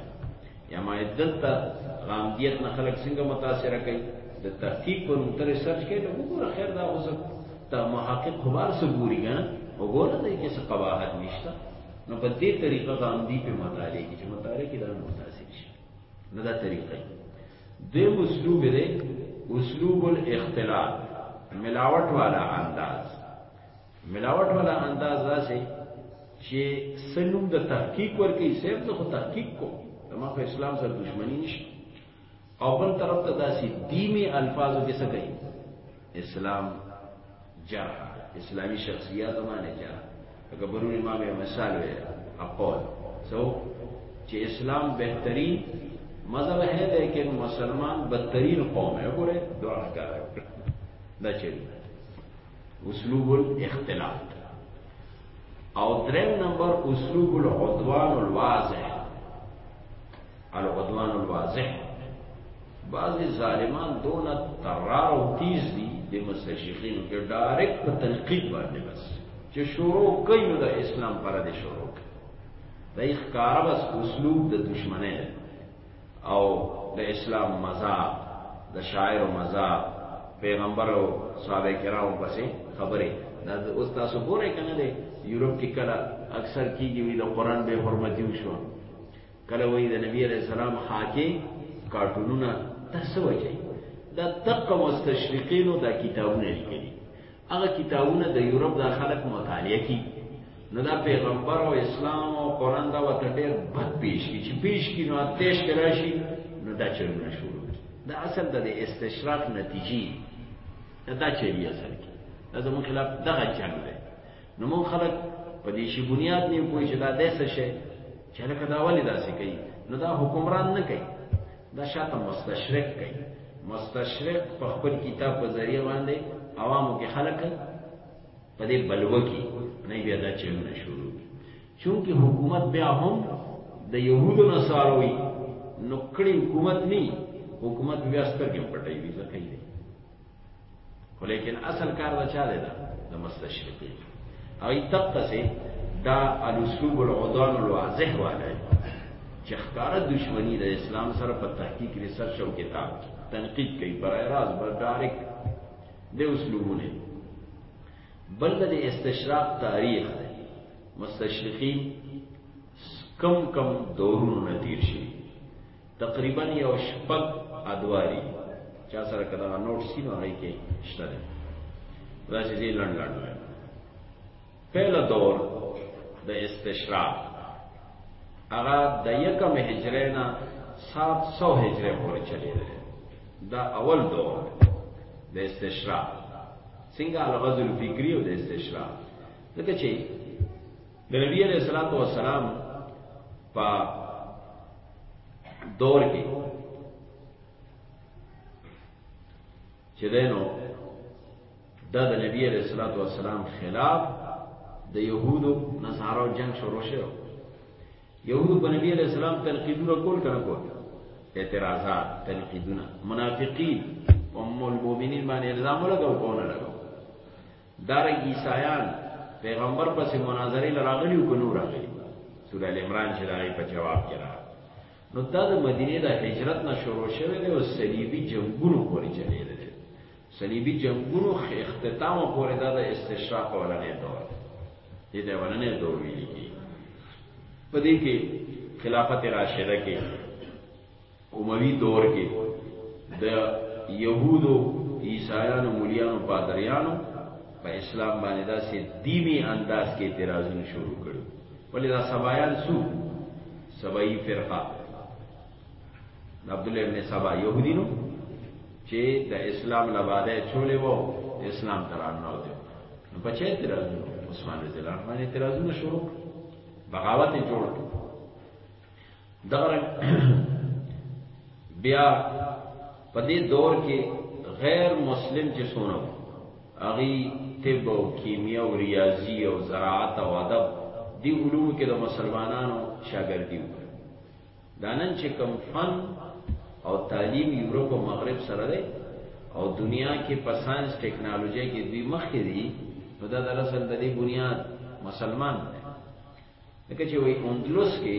یا ما دلته غامدیت نه خلک څنګه متاثر کوي د تحقیق په نوم تر سرچ کوي نو وګوره خیر دا اوس ته محقق خبر سره ګوري کنه وګوره دې کې څه قواعد نشته نو په دې طریقه غامدی په مطالعه کې چې مطالعه کې دا متاثر نه دا طریقه دی اسلوب دی اسلوب الاختلاط ملاوت والا انداز ملاوت والا انداز داسې چې سنوم د تحقیق ورکې سیب د خو تحقیق کو ما خو اسلام سره دښمنی نشته او بل طرف ته داسې دینی الفاظو کې څه کوي اسلام جرح اسلامی شخصیات باندې جرح اگر برونی ما به مثال وي اقول سو چې اسلام بهترین مذهب ہے لیکن مسلمان بدترین قوم ہے ګوره دعا کوي دا چې اسلوب الاختلاف او دریم نمبر اسلوب العدوان الواضح العدوان الواضح بعضی ظالمان دونه ترار او تیز دي د مستشیخینو کې ډایرک په تنقید باندې بس چې شروع کوي نو د اسلام پر دې شروع کوي د ښکارا بس اسلوب د دشمنه او د اسلام مذاق د شاعر او مذاق پیغمبر او صحابه کرام پسې خبره دا اوس تاسو ګورئ کنه د یورپ کې کله اکثر کیږي وی د قران به حرمتي وشو کله وای د نبی علیہ السلام خاکه کارټونونه تاسو وجه دا دقه مستشرقینو دا کتابونه لیکلي هغه کتابونه د یورپ د خلک مطالعه کی نو دا پیغمبر او اسلام او قران دا وته ډېر بد پیش کی چې پیش کی نو آتش کراشي نو دا چرونه شروع کی دا اصل د استشراق نتیجی دا چری اصل کی دا زموږ خلاف دغه جنگ دی نو مونږ خلک په دې شی بنیاد نه پوي چې دا داسې شي چې لکه دا ولې داسې کوي نو دا حکمران نه کوي دا شاته مستشرق کوي مستشرق په خپل کتاب په ذریعہ باندې عوامو کې خلک په دې بلوه کې نه بیا دا چلونه شروع چونکه حکومت بیا هم د يهودو نصاروي نو کړي حکومت نه حکومت بیا سترګې پټوي ځکه یې ولیکن اصل کار دا چا دی دا د مستشرقین او تقصی دا الاسلوب العدوان الواضح والا چې ښکارا دشمنی د اسلام سره په تحقیق ریسرچ او کتاب تنقید کوي برای راز بر ډایرک د اسلوبونه بل د استشراق تاریخ دی مستشرقین کم کم دورونو نه تیر شي تقریبا یو شپږ ادواري چا سره که دغه نوټ سي نو هغې کې شته دی دا چې زه لنډ لنډ وایم پهله دور د استشراق هغه د یکم هجرې نه سات سو هجرې پورې چلی دی دا اول دور د استشراق څنګه الغزل فکری او د استشراق ځکه چې د نبی علیہ الصلوۃ والسلام په دور کې چې دینو دا د نبی علیہ الصلوۃ والسلام خلاف د يهودو نصارو جنگ شروع شو يهود په نبی علیہ السلام تنقیدونه کول کنه کول اعتراضات تنقیدونه منافقین ام المؤمنین باندې الزام لګاو کونه لګاو دا رنګ عیسایان پیغمبر پسې مناظرې لراغلی او کنو راغلی سورہ ال عمران چې راغی په جواب کې را نو دا د مدینه د هجرت نه شروع شوه دی او صلیبی جنگونو پورې چلی دی صلیبی جنگونو اختتام پورې دا د استشراق ولنې دور دې ته ولنې دور ویل کی په دې کې خلافت راشده کې اموي دور کې د یهودو، عیسایانو، مولیانو، پادریانو په اسلام باندې داسې دیني انداز کې اعتراضونه شروع کړو ولې دا سبایان سو سبایی فرقه عبد الله ابن سبا يهودينو چې د اسلام نه باندې چولې وو اسلام تران نه وته نو په چا اعتراض عثمان رضی الله عنه باندې اعتراضونه شروع بغاوت جوړ دغه بیا په دې دور کې غیر مسلم چې سونه اغي طب او کیمیا او ریاضی او زراعت او ادب دی علوم کې د مسلمانانو شاګردي وکړه دا نن چې کم فن او تعلیم یورپ او مغرب سره دی او دنیا کې په ساينس ټیکنالوژي کې دوی مخکې دي نو دا دراصل د دې بنیاد مسلمان دی لکه چې وایي اندلس کې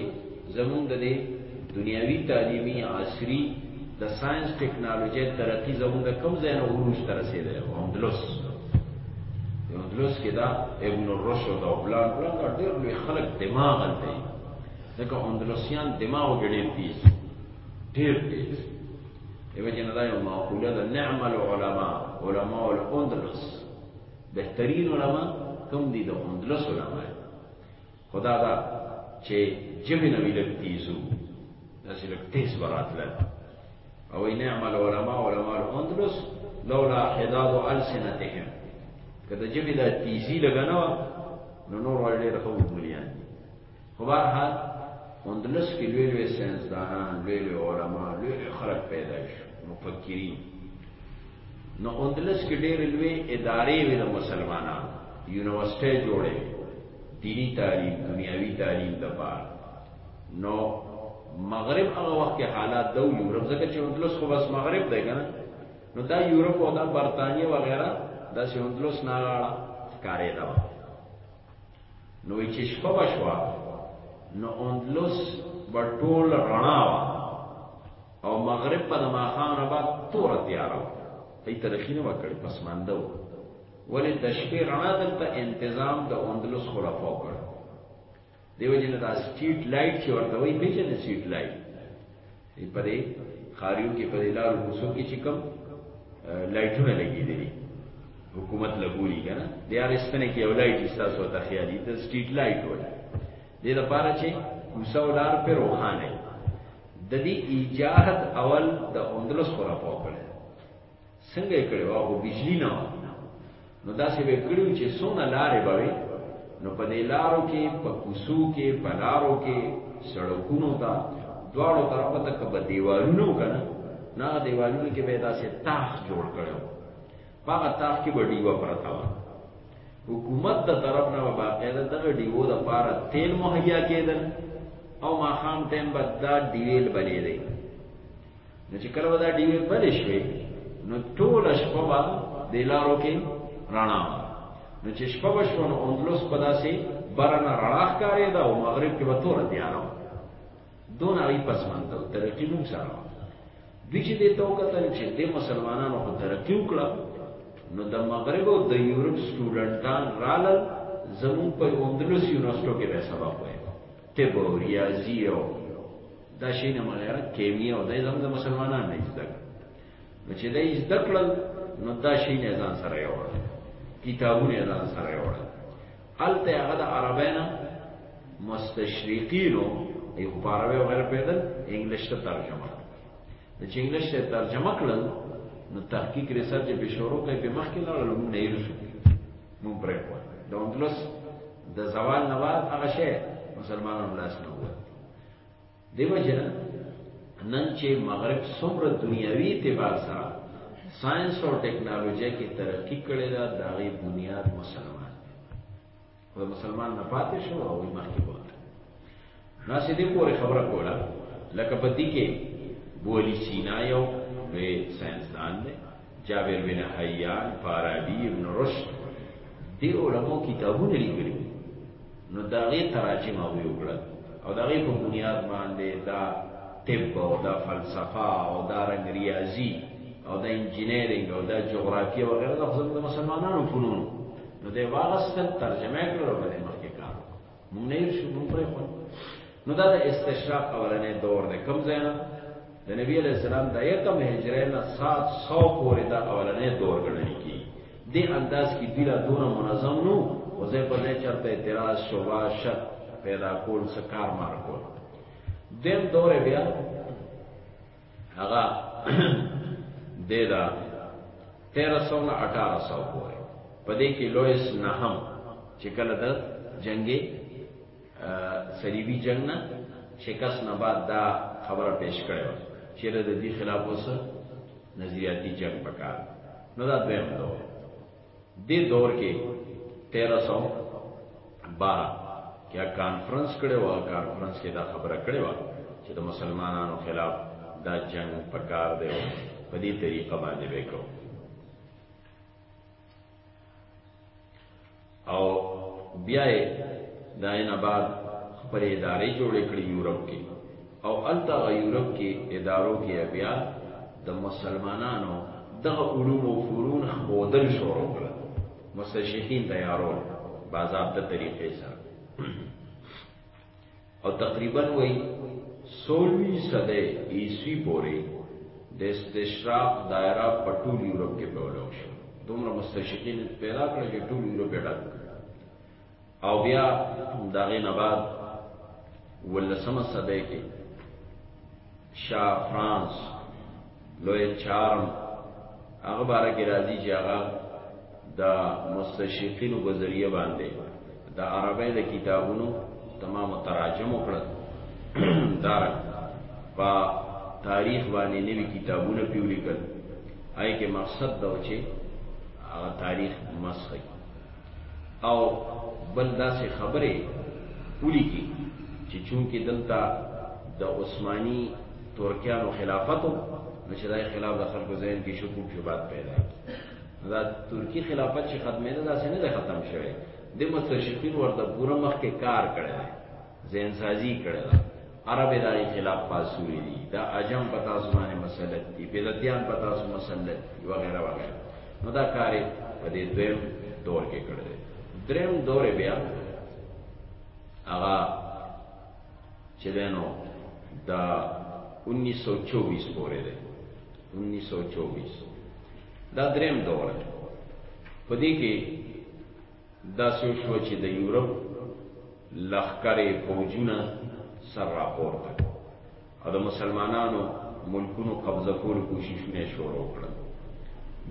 زمونږ د دې دنیاوي تعلیمي عصري د ساينس ټکنالوژي ترقی زمونږ د کم ځای نه وروش تر رسیدلی و اندلس اندلس کې دا ابن الرشد او بلان بلان دا ډېر لوی خلک دماغ هلته وي ځکه اندلسیان دماغ کې ډېر تیز ډېر تیز دیو جن دا یو معقوله ده نعم العلماء علماء الاندلس بهترین علما کوم دي د اندلس علما خدا دا چې جبه نبی لک تیزو داسې لک تیز براتلل او نعم العلماء علماء الاندلس لولا حداد السنتهم کله جبه دا تیزی لګنه نو نور ولې رخو مليان خو به هر حال اندلس کې لوی لوی ساينسدانان، لوی لوی علما، لوی لوی خلک پیدا شو، مفکرین. نو اندلس کې ډېر لوی ادارې وې د مسلمانانو، یونیورسټۍ جوړې وې. دینی تعلیم دنیاوی تعلیم د پار نو مغرب هغه وخت کې حالات د یورپ زکه چې اندلس خو بس مغرب دی کنه نو دا یورپ او دا برتانیې وغیرہ د سیندلس نه راړه کارې دا نو چې شپه به شوه نو اندلس به ټول رڼا وه او مغرب په د ماښام نه بعد توره تیاره وه هی ترخی نه وکړي پسمانده و ولې د شپې رڼا دلته انتظام د اندلس خلفا وکړ دیو جن دا سټریټ لایټ چې ورته وایي پیژنې سټریټ لایټ دی په دې خاریو کې په دې لارو کوڅو کې چې کوم لایټونه لګېدلي حکومت لګوري کنه د یار استنه کې یو لایټ تاسو ته خیالي د سټریټ لایټ وایي د لپاره چې کوسه ولار په روخانه د دې ایجاد اول د اندلس خورا پوکړه څنګه یې کړی وه خو بجلی نه وه نو داسې به کړی و چې څونه لارې به وې نو په دې لارو کې په کوڅو کې په لارو کې سړکونو ته دواړو طرفو ته که به دیوالونه و که نه نو هغه دیوالونو کې به یې داسې تاخ جوړ کړی و په هغه تاخ کې به ډیوه پرته وه حکومت د طرف نه به باقاعده دغه ډیوو دپاره تیل مهیا کېدل او ماښام ټایم به دا ډیویل بلېدی نو چې کله دا ډیوې بل شوې نو ټول شپه به د لارو کې رڼا نو چې شپه وشو نو اندلس په داسې برنه رڼا ښکارې ده او مغرب کې به توره تیاره دون هغه پسمانده او ترقی مون سره دوی چې د تو کتل چې د مسلمانانو په ترقی وکړه نو د مغرب او د یورپ سټوډنټان رالل زمون په اندلس یونیورسيټو کې به سبق وایي طب او ریاضي او دا شي نه مګر کیمیا او دای زموږ مسلمانان نه زده نو چې دای زده کړل نو دا شي نه ځان سره یو کتابونه ځان سره یو الته هغه د عربانه مستشرقینو یو په عربي او غیر پیدل انګلیش ته ترجمه د چې انګلیش ته ترجمه کړل نو تحقیق ریسرچ به شروع کوي په مخ کې نه لرلو نه یې شو نو پرې کو د اندلس د زوال نه بعد هغه شی مسلمانانو لاس نه وو دیو جنا نن چې مغرب څومره دنیاوی اعتبار سره ساينس او ټکنالوژي کې ترقی کړې ده دا غي بنیاد مسلمان دی او مسلمان نه پاتې شو او یې مخکې وته نو سې دې پورې خبره کوله لکه پتی کې بولی سینا یو لوی ساينسدان دی جابر بن حیان فارابی ابن رشد دی علماء کتابونه لیکلي نو دا غي تراجم او وکړه او دا غي په بنیاد باندې دا طب او دا فلسفه او دا رنګ ریاضي او دا انجینرینګ او دا جغرافیا او غیره د مسلمانانو فنون نو دی واغستل ترجمه کړو باندې مخکې کار مونږ نه شو مونږ پرې خو نو دا د استشراق اولنې دور دی کوم ځای نه د نبی علیہ السلام د یکم هجری نه 700 پورې دا اولنې دور ګڼل کی دې انداز کې دیره دور منظم نو خو زه په دې چرته اعتراض شوبا شک پیدا کول سکار مار کول دیم دور بیا هغه دیدا 1300 نه 1800 پورې پدې کې لویس نه هم چې کله د جنگي صلیبي جنگ نه شکست نه بعد دا خبره پیش کړې و چې د دې خلاف اوس نظریاتي جنگ پکار نو دا دویم دوه دې دور کې تیرا سو بارا کې کانفرنس کړي و کانفرنس کې دا خبره کړي و چې د مسلمانانو خلاف دا جنگ پکار دی په دې طریقه باندې وکړو او بیا یې داینه بعد خپل ادارې جوړې کړې یورپ کې او هلته هغه یورپ کې ادارو کې بیا د مسلمانانو دغه علوم او فنون ښودل شروع کړل مستشرقین تیارول باضابطه طریقې سره او تقریبا وای سولوی صده عیسوی پورې د استشراق دایره په ټول یورپ کې پیدا شو دومره مستشرقین پیدا کړل چې ټول یورپ یې ډک او بیا د هغې نه بعد ولسمه صدۍ کې شاه فرانس لوی چارم هغه باره کې راځي چې هغه د مستشرقینو په ذریعه باندې د عربی د کتابونو تمام تراجم وکړل دار په تاریخ باندې نوی کتابونه پیولیکل آی کې مقصد دا و چې هغه تاریخ مسخ او بل داسې خبرې ولیکي چې چونکې دلته د عثماني ترکیانو خلافت و نو چې دا خلاف د خلکو ذهن کې شکوک شبات پیدا کړي دا ترکی خلافت چې ختمېده داسې نه دی ختم شوی د مستشرقین ورته پوره مخکې کار کړی دی ځین سازی کړی دا عرب دای خلاف پاسوی دی دا عجم په تاسو باندې مسلط دی بدعتیان په تاسو مسلط دی وغیرہ وغیرہ نو دا کار په دې دویم دور کې کړی دریم دور بیا هغه چې دینو دا 1924 پورې دی 1924 دا دریم دور دی په دې کې داسې وشوه چې د یورپ لښکرې پوځونه سر راپورته او د مسلمانانو ملکونو قبضه کولو کوششونه شروع کړل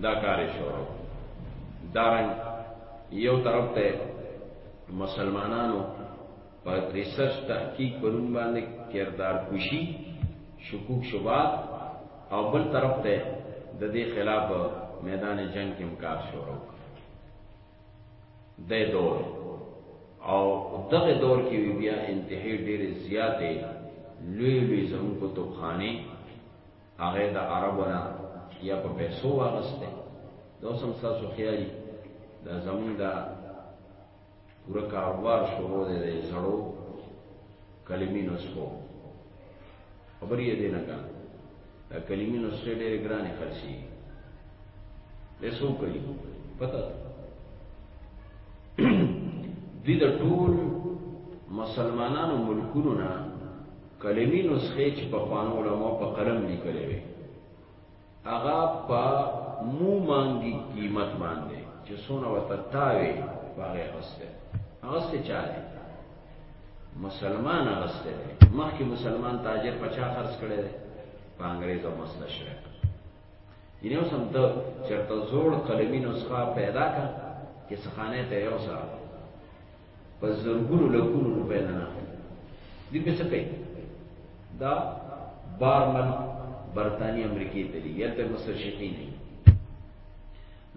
دا کار شروع دارنګ یو طرف ته مسلمانانو په ریسرچ تحقیق پرون باندې کردار کوشي شکوک شبات او بل طرف ته د دې خلاف میدان جنگ کې مکار شروع دی دور او دغه دور کې بیا انتهایی ډېرې زیاتې لوی لوی زموږ کتبخانې هغه د عربو نه یا په پیسو واغسته دا سم تاسو خیالي دا زموږ د پورا کاروبار شروع دی د زړو کلمي نسخو خبرې دې نه کا دا کلمي نسخې ډېرې ګرانې خرڅي دې سو کوي پته دې د ټول مسلمانانو ملکونو نه کلمي نسخې چې په خوانو علماء په قلم لیکلې وي هغه په مو مانګي قیمت باندې چې سونه وته تاوي باغې غسته غسته چا دي مسلمان غسته دي مخکې مسلمان تاجر پچا خرڅ کړي دي په انګريزو مستشرق یعنی اوس هم ته چرته زوړ قلمي نسخه پیدا کا چې سخانه ته یو سره په زرګونو لکونو روپۍ نه اخلي دوی په څه کوي دا بارمن برتاني امریکې ته لېږي هلته مستشرقین وي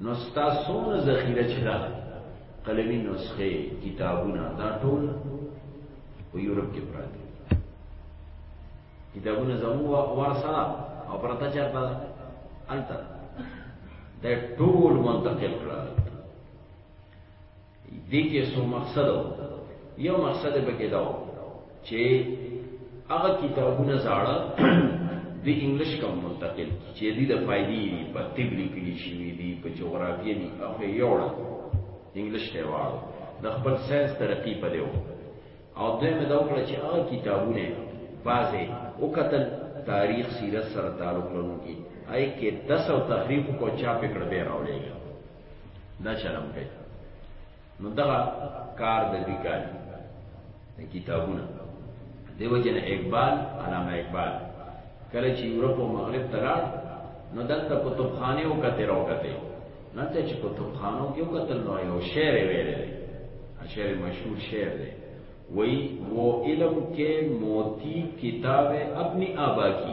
نو ستا څومره ذخیره چې ده قلمي نسخې کتابونه دا ټول په یورپ کې پراته دي کتابونه زموږ وار سره او پرته چېرته هلته دا ټول منتقل کړه دې کې څو مقصد و. یو مقصد یې پکې دا و چې هغه کتابونه زاړه د انګلیش کوم منتقل کی چې دې د فائدې دي په طب لیکلي شوي دي په جغرافیه دي او یوړه انګلیش ته واړو د خپل ساينس ترقی په دیو او دوی مې دا وکړه چې هغه کتابونه بازه او قتل تاریخ سیرت سره تعلق لرونکي آی کې 10 او تحریف کو چا پکړه به راولېږي دا شرم کوي نو دا کار د بیکال د کتابونه دیو جن اقبال علامه اقبال کله چې یورپ او مغرب ته لاړ نو دلته کتابخانه او کته راوکته نه ته چې کتابخانو کې وکتل نو یو شعر ویل دی شعر مشهور شعر دی وای وو علم کې موتی کتاب اپنی آبا کی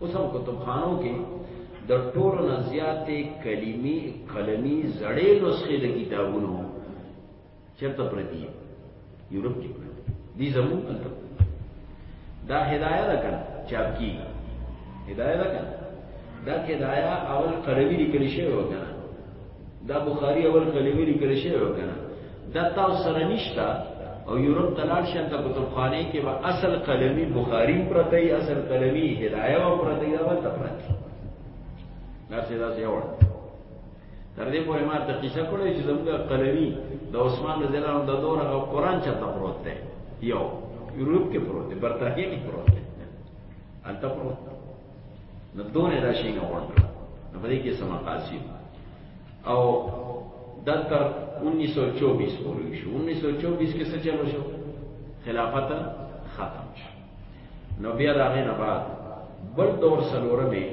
اوس هم کتابخانو کې د ټولو نه زیاتې کلمي قلمي زړې نسخې د کتابونو چرته پرتی یورپ کې پرتی دي زمو انت دا هدايه ده کنه چاپ کی هدايه ده کنه دا هدايه اول قلمي لیکل شوی وکنه دا بخاری اول کلمې لیکل شوی وکنه دا تاسو سره نشته او یورپ تلار شان ته کتابخانه کې به اصل قلمي بخاری پرته ای اصل قلمي هدايه و پرته ای اول ته پرته دا څه دا څه وړ تر دې پورې ما ته قصه کولې چې زموږ قلمي د عثمان رضی الله عنه د دور هغه قران چاته پروت دی یو یورپ کې پروت دی برتانیې کې پروت دی انت پروت نو دونه دا شي نه وړل نو په دې کې سم مقاصد او دا تر 1924 پورې شو 1924 کې څه چلو شو خلافت ختم شو نو بیا دا غینه بعد بل دور سلوره می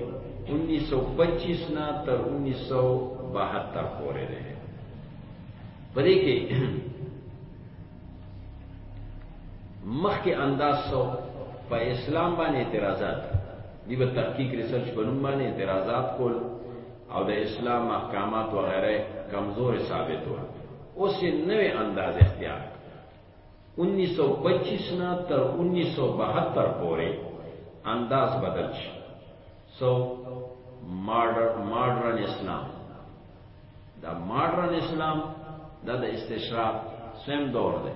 1925 نه تر 1972 پورې ده پدې کې مخکې انداز سو په اسلام باندې اعتراضات دی په تحقیق ریسرچ بنوم باندې اعتراضات کول او د اسلام احکامات و غیره کمزور ثابت و اوس نوې انداز اختیار 1925 نه تر 1972 پورې انداز بدل شي سو ماډرن ماډرن اسلام دا ماډرن اسلام دا د استشراق سم دور دی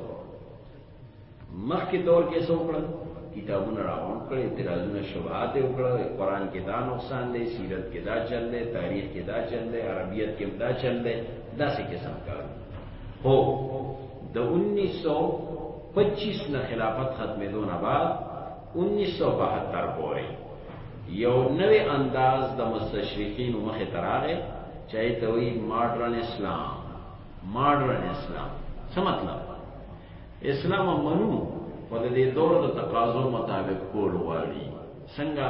مخکې دور کې څو کړل کتابونه راغون کړل اعتراضونه شبهات وکړل قران کې دا نقصان دی سیرت کې دا چل دی تاریخ کې دا چل دی عربیت کې دا چل دی دا څه قسم کار هو د 1925 نه خلافت ختمېدو نه بعد 1972 پورې یو نوې انداز د مستشرقینو مخې ته راغی چې یې ته وایي ماډرن اسلام ماډرن اسلام څه مطلب اسلام منو خو د دې دور د تقاضو مطابق کول غواړي څنګه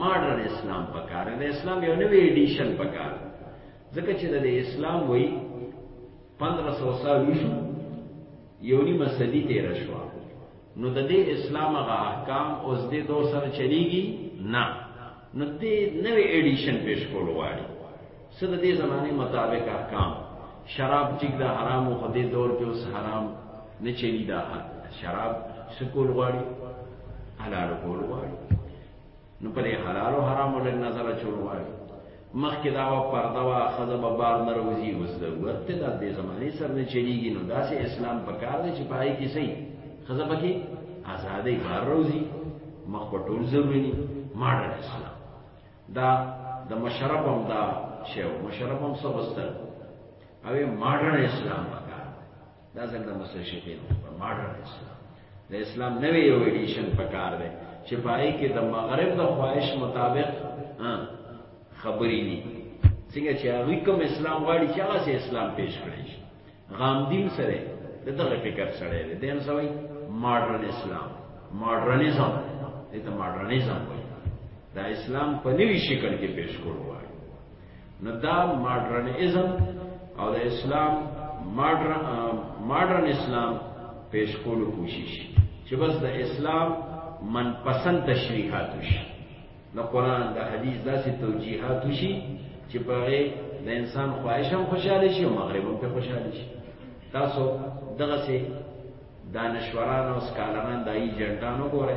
ماډرن اسلام پکار دی اسلام یو نوې ایډیشن پکار ځکه چې د اسلام وایي 1500 سال وشو یو نیمه صدی تیر شوه نو د دې اسلام غا احکام اوس دې دور سره چلیږي نه نو دې نوې ایډیشن پیش کول وایي څه د دې زمانه مطابق احکام شراب ټیک دا حرام او په دې دور کې اوس حرام نه چلی دا شراب سکول غواړي حلال کول غواړي نو په دې حلال او حرام ولر نظر چول غواړي مخکې دا وه پرده وه ښځه به بار نه روزي اوس ضرورت دی دا دې زمانې سره نه چلیږي نو داسې اسلام پکار دی چې په هغې کې صحیح ښځه پکې ازادۍ بار روزي مخ په ټول ضروري دي ماډرن اسلام دا د مشرف هم دا شی و مشرف هم څه وستل او ماډرن اسلام پکار دا ځل د مستشرقین په ماډرن اسلام د اسلام نوې یو ایډیشن پکار دی چې پای کې د مغرب د خواهش مطابق خبرې دي څنګه چې هغه کوم اسلام غواړي چې هغه اسلام پیش کړی شي غامدین سره دغه فکر سره دی دیم سوي ماډرن اسلام ماډرنیزم دته ماډرنیزم وایي دا اسلام په نوي شکل کې پیش کول نو دا ماډرن ازم او د اسلام ماډرن ماډرن اسلام پیش کولو کوشش چې بس د اسلام من پسند تشریحات وشي د قران د حدیث داسې توجیهات وشي چې په هغه د انسان خواهش هم خوشاله شي او مغرب هم په خوشاله شي تاسو دغه سه دانشوران او سکالران دای جنډان وګوره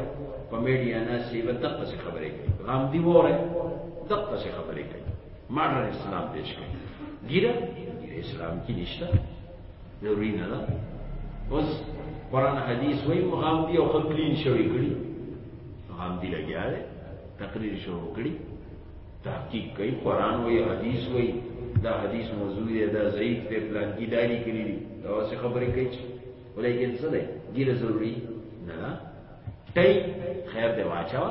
په میډیا نه سی به دغه څه خبرې کوي غام دی وره دغه څه خبرې کوي ماډرن اسلام پیش کوي ګیره ګیره اسلام کې نشته ضروري نه ده اوس قران حدیث وای مغام دی او خپلین شوی کړي غام دی لګیا دی تقریر شروع کړي تحقیق کوي قران وایي حدیث وایي دا حدیث موضوع دی دا ضعیف دی پلان کې دا لیکلي دي دا واسه خبرې کوي چې ولیکن څه دی ګیره ضروری نه ده ټی خیر دی واچا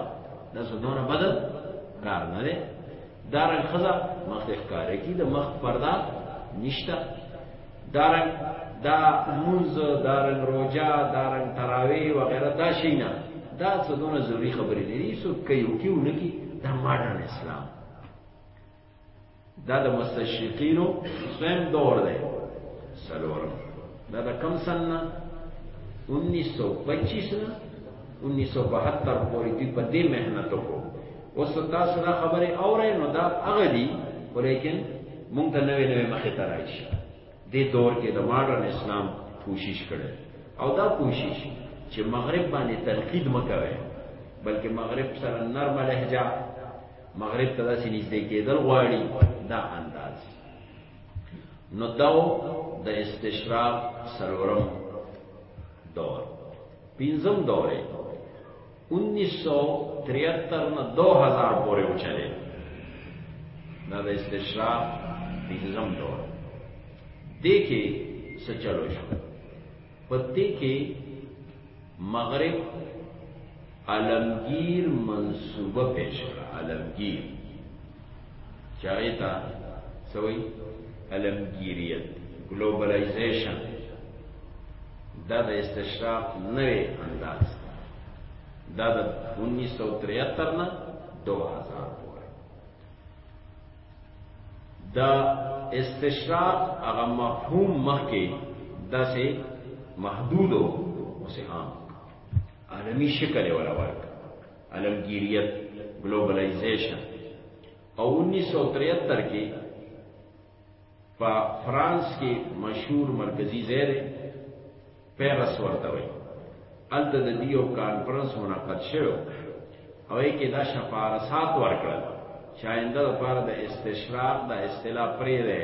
دا څه دونه بدل کار نه دی دار الخزا مخ ښکارې کی د مخ پردا نشته دارنګ دا منځ دارنګ روجا دارنګ تراوی وغیرہ دا شینا دا څونه ضروری خبرې دي سو کيو کیو نه کی دا ماډرن اسلام دا د مستشرقینو سویم دور دی سلورم دا د کم سن نه 1925 نه 1972 پورې دوی په دې مهنت وکړو اوس تاسو دا خبره اورئ نو دا هغه دي ولیکن مونږ ته نوې نوې مخې ته راشي دې دور کې د ماډرن اسلام کوشش کړي او دا کوشش چې مغرب باندې تنقید مکوي بلکې مغرب سره نرمه لهجه مغرب ته داسې نږدې کېدل غواړي دا انداز نو دا د استشراق سرورم دور پنځم دوره انیس سو تریاتر نه دو هزار پورې وچلې دا د استشراق پنځم دور دې کې څه چلو شو په دې کې مغرب علمگیر منصوبه پیش کړه علمگیر چاہے تا سوئی علمگیریت گلوبلائزیشن دا د استشراق نوې انداز دا د 1973 نه 2000 پورې دا استشراق هغه مفهوم مخکې داسې محدود او سه عام عالمی شکل ولا ورک عالمګیریت ګلوبلایزیشن او 1973 کې په فرانس کې مشهور مرکزی ځای دی پیرس ورته وایي هلته د دې یو کانفرنس منعقد شوی او یې کې دا شفارسات ورکړل چې آینده لپاره د استشراق د اصطلاح پرې ده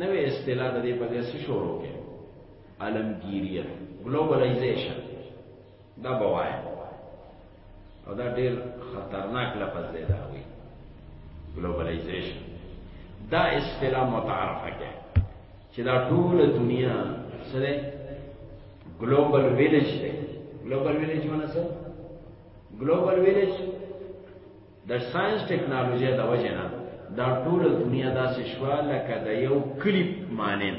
نوې اصطلاح د دې په دې څه شروع کې عالمگیریت ګلوبلایزیشن دا به وایه او دا ډېر خطرناک لفظ دی دا وی ګلوبلایزیشن دا اصطلاح متعارفه کې چې دا ټول دنیا سره ګلوبل ویلیج دی ګلوبل ویلیج معنی څه ګلوبل ویلیج د ساینس ټکنالوژۍ د وجې نه دا ټوله دنیا داسې شوه لکه د یو کلي مانند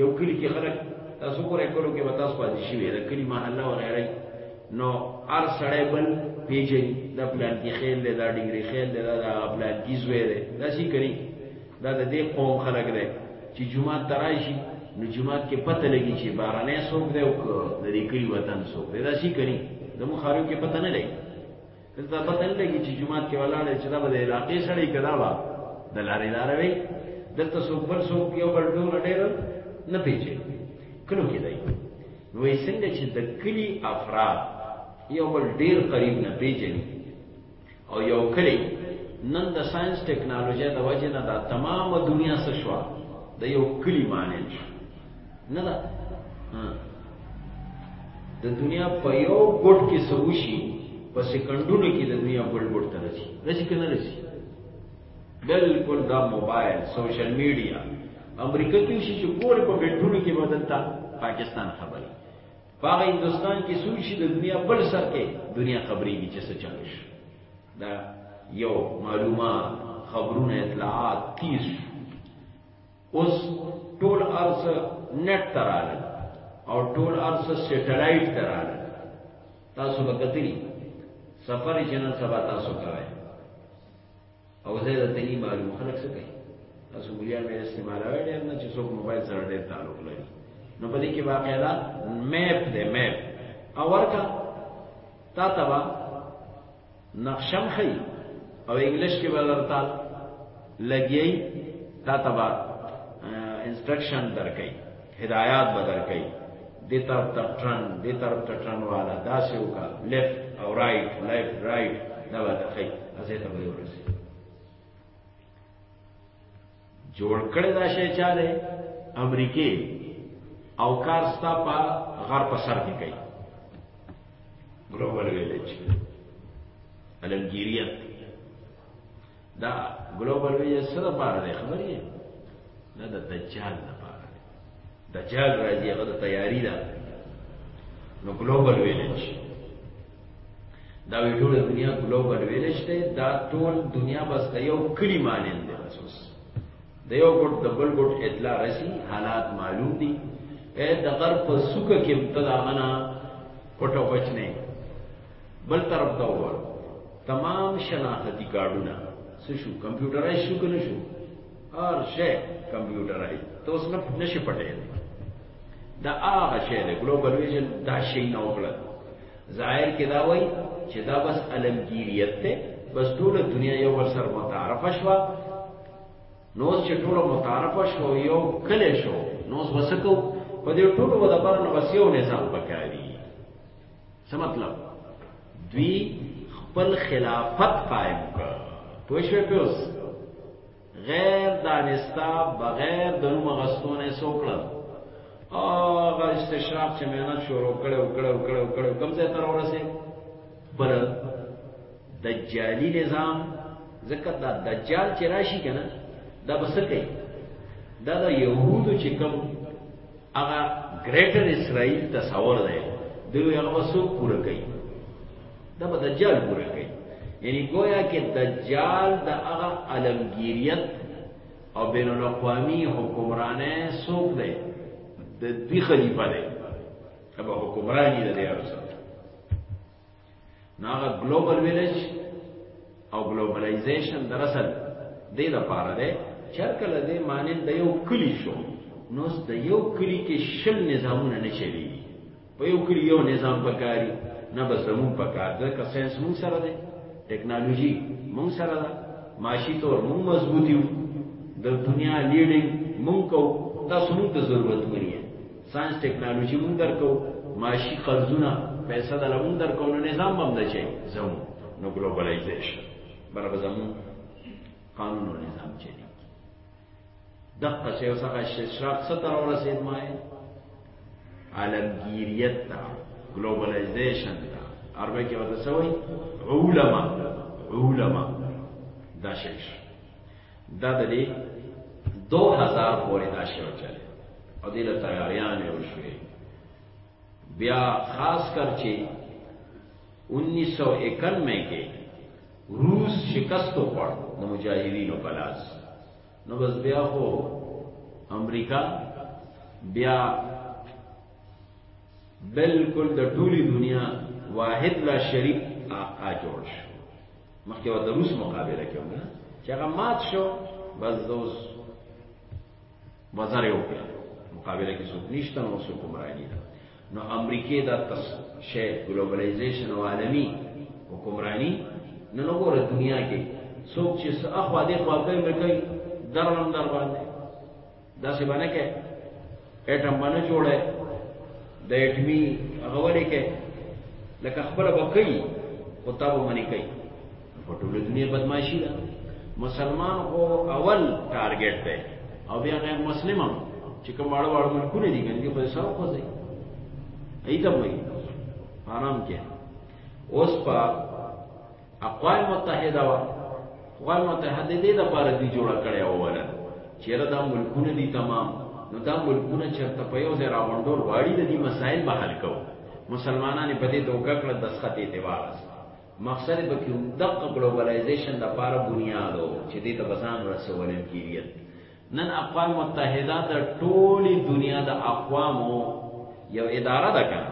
یو کلي کې خلک تاسو ګورئ کلو کې به تاسو پاتې شوي د کلي محله وغیره نو هر سړی بل پیژني دا پلان کې خیل دی دا ډنګري خیل دی دا د پلان کې زوی دی داسې کوي دا د دې قوم خلک دی چې جمعات ته راشي نو جمعات کې پته لګي چې بارانې څوک دی او د دې کلي وطن څوک دی داسې کوي زموږ ښارو کې پته نه لګي دلته پته نه لګي چې جمعات کې ولاړ چې دا به د علاقې سره یې کړه وا د لارې لارې وي دلته څوک بل څوک یو بل ډول ډېر نه پیچي کلو کې دی نو یې څنګه چې د کلی افراد یو بل ډېر قریب نه پیچي او یو کلی نن د ساينس ټکنالوژي د وجې نه دا تمام دنیا سشوا د یو کلی معنی شو نه ده د دنیا په یو ګډ کې سوشي په سکندونو کې د دنیا بل ګډ ته رسي رسي کنه رسي بالکل دا موبایل سوشل میډیا امریکا کې شي چې کور په منټونو کې بدلتا پاکستان خبري هغه هندستان کې سوشي د دنیا بل سر کې دنیا خبري کې چې څه چالش دا یو معلومات خبرونه اطلاعات تیز اوس ټول ارس نت تراله او ټول ارس سټلایټ تراله تاسو وکړي سفر جنن سبا تاسو کوي او زه د دې معلوم خلک څه کوي تاسو بیا مې استعمال راوړل نه چې څوک موبایل سره ډېر تعلق لري نو په دې کې واقعا دا میپ دی میپ او ورکا تا تبا نقشم خی او انګلیش کې ولرتا لګی تا تبا انسټرکشن درکې هدایات به درکې د طرف ته ټرن د طرف ته ټرن والا داسې وکا لیفت او رائټ لیفت رائټ دا به تخی ازه ته به ورسې جوړ کړی دا شی چا دی امریکې او کار ستا په غر په سر کې کوي ګلوبل ویلیج الجیریا دا ګلوبل ویلیج سره بار دی خبرې نه د دجال نه دجال راځي هغه د تیاری ده نو ګلوبل ویلج دا وی ټول دنیا ګلوبل ویلج ته دا ټول دنیا بس د یو کلی مانین دی بسوس د یو ګډ د بل ګډ اطلاع رسی حالات معلوم دي اے د غر په سوکه کې مبتدا غنا پټو بچ نه بل طرف ته وره تمام شناختی کارډونه څه شو کمپیوټرای شو کنه شو هر شی کمپیوټرایز ته اوس نه نشي پټه دا هغه شی دی ګلوبل ویژن دا شی نه وکړه ظاهر کې دا وایي چې دا بس علمگیریت ته بس ټول دنیا یو ور سره متعارف شوه نو چې ټول متعارف شو یو کله شو نو وسکو په دې ټولو د بار نو وسیو نظام پکاري څه مطلب دوی خپل خلافت قائم کړ پوه شئ پیوس غیر دانستا بغیر د نوم غستونه سوکړه هغه استشراق چې مهنت شروع کړي او کړي او کړي او کړي کوم ځای تر ورسه بل دجالی نظام ځکه دا دجال چې راشي کنه دا بس کوي دا د يهودو چې کوم هغه ګریټر اسرائیل تصور دی دوی هغه به څوک پوره کوي دا به دجال پوره کوي یعنی گویا کې دجال د هغه عالمگیریت او بین الاقوامی حکمرانه څوک دی د دوی خلیفه دی هغه حکمرانی د دی ارسه نو هغه ګلوبل ویلج او ګلوبلایزیشن دراصل دې لپاره ده چې کله دې معنی د یو کلی شو نو د یو کلی کې شل نظامونه نه چلی په یو کلی یو نظام پکاري نه بس زمون پکار ده که ساينس مون سره ده ټکنالوژي مون سره ده معاشي تور مون مضبوطیو د دنیا لیډینګ مون کو تاسو مون ته ضرورت مریه ساينس ټکنالوژي مونږ درکو معاشي قرضونه پیسې دلا مونږ درکو نو نظام بم نه چي زمو نو ګلوبلایزیشن برابر زمو قانون او نظام چي دغه څه یو څه شرط ستر او رسید ما عالمگیریت تا ګلوبلایزیشن تا عربی کې وته سوی علماء علماء دا شیش دا د دې 2000 پورې دا شو چلے او دې له تیاریانې وشوې بیا خاص کر چې 1951 میں کې روس شکست وکړ د مجاهدینو په لاس نو بس بیا خو امریکا بیا بالکل د ټولي دنیا واحد لا شریک آقا جوړ شو مخکې و د روس مقابله کې وکړه چې هغه مات شو بس د اوس بازار یې وکړه مقابله کې څوک نشته نو څوک عمراني ده نو امریکې دا تس شی ګلوبلایزیشن او عالمي حکمرانی نه نو ګوره دنیا کې څوک چې اخوا دې خوا کوي مې کوي درم در باندې دا څه باندې کې اټم باندې جوړه د اټمی هغه ولې کې لکه خپل بکې او تابو باندې کوي په ټوله دنیا بدمعشي ده مسلمان خو اول ټارګټ دی او بیا غیر مسلم هم چې کوم واړه واړه ملکونه دي ګنې په سره خو ځي ایته وایي حرام کې اوس په اقوام متحده و اقوام متحده دې د پاره دی جوړ کړي او ولا چیرې دا ملکونه دي تمام نو دا ملکونه چرته په یو ځای راوندول غواړي د دې مسائل به حل کوو مسلمانان په دې دوکه کړه د سخت اعتبار است مقصد به کې دغه ګلوبلایزیشن د پاره بنیادو چې دې ته بسان رسول کیږي نن اقوام متحده د ټولي دنیا د اقوامو یو اداره ده کنه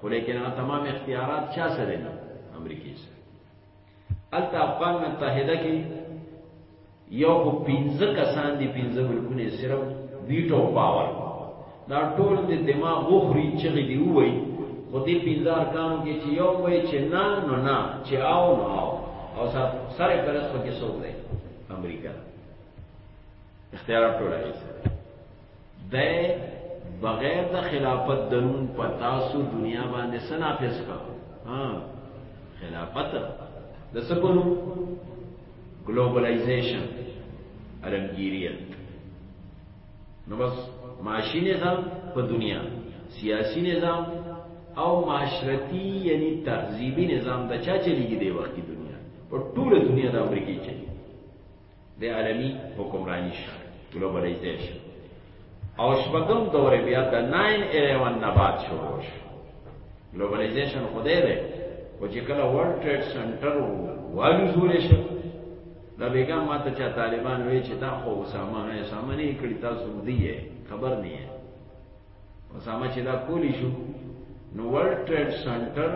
خو لیکن هغه تمام اختیارات چا سره دي امریکای سره الته افغان متحده کې یو خو پنځه کسان دي پنځه ملکونه صرف ویټو پاور دا ټول د دماغ غوخري چې دی وای خو دې پنځه ارکانو کې چې یو وای چې نه نو نه چې آو نو آو او سره پرس پکې سو دی امریکا اختیارات ټول اخیستي د بغیر د خلافت د نوم په تاسو دنیا باندې سنا فیس کا ها خلافت د سکونو ګلوبلایزیشن علمگیریت نو بس معاشی نظام په دنیا سیاسی نظام او معاشرتی یعنی تهذیبی نظام د چا چلیږي د وخت دنیا په ټوله دنیا د امریکای چلیږي د عالمي حکمراني شان ګلوبلایزیشن او شپږم دور بیا د 911 نه بعد شروع شو ګلوبلایزیشن خدای دی او چې کله ورلد ټریډ سنټر والو جوړ شو دا بیګا ماته چا طالبان وی چې دا خو اسامه نه اسامه نه کړی تاسو دی خبر نه مسامه چې دا کولی شو نو ورلد ټریډ سنټر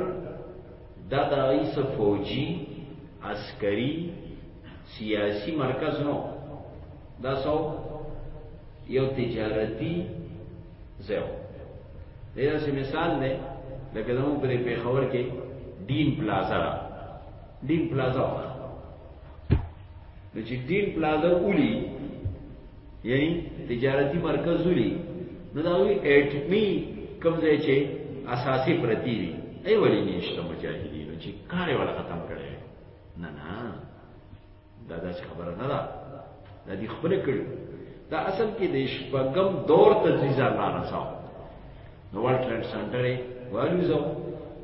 دا د رئیس فوجي عسکري سیاسي مرکز نو دا سو یو تجارتی زیو دیده سی مثال دی لکه زمون پر پیخور کې دین پلازا را دین پلازا وخت نو چې دین پلازا اولی یعنی تجارتی مرکز ولی نو دا وی اټمی کوم ځای چې اساسي پرتی دی ای ولی نشته مجاهدینو چې کار ولا ختم کړي نه نه دا دا خبره نه ده دا دی خپل کړي دا اصل کې د شپږم دور ته ځي ځان را رساو نو ورلد ټریډ سنټر یې والوزو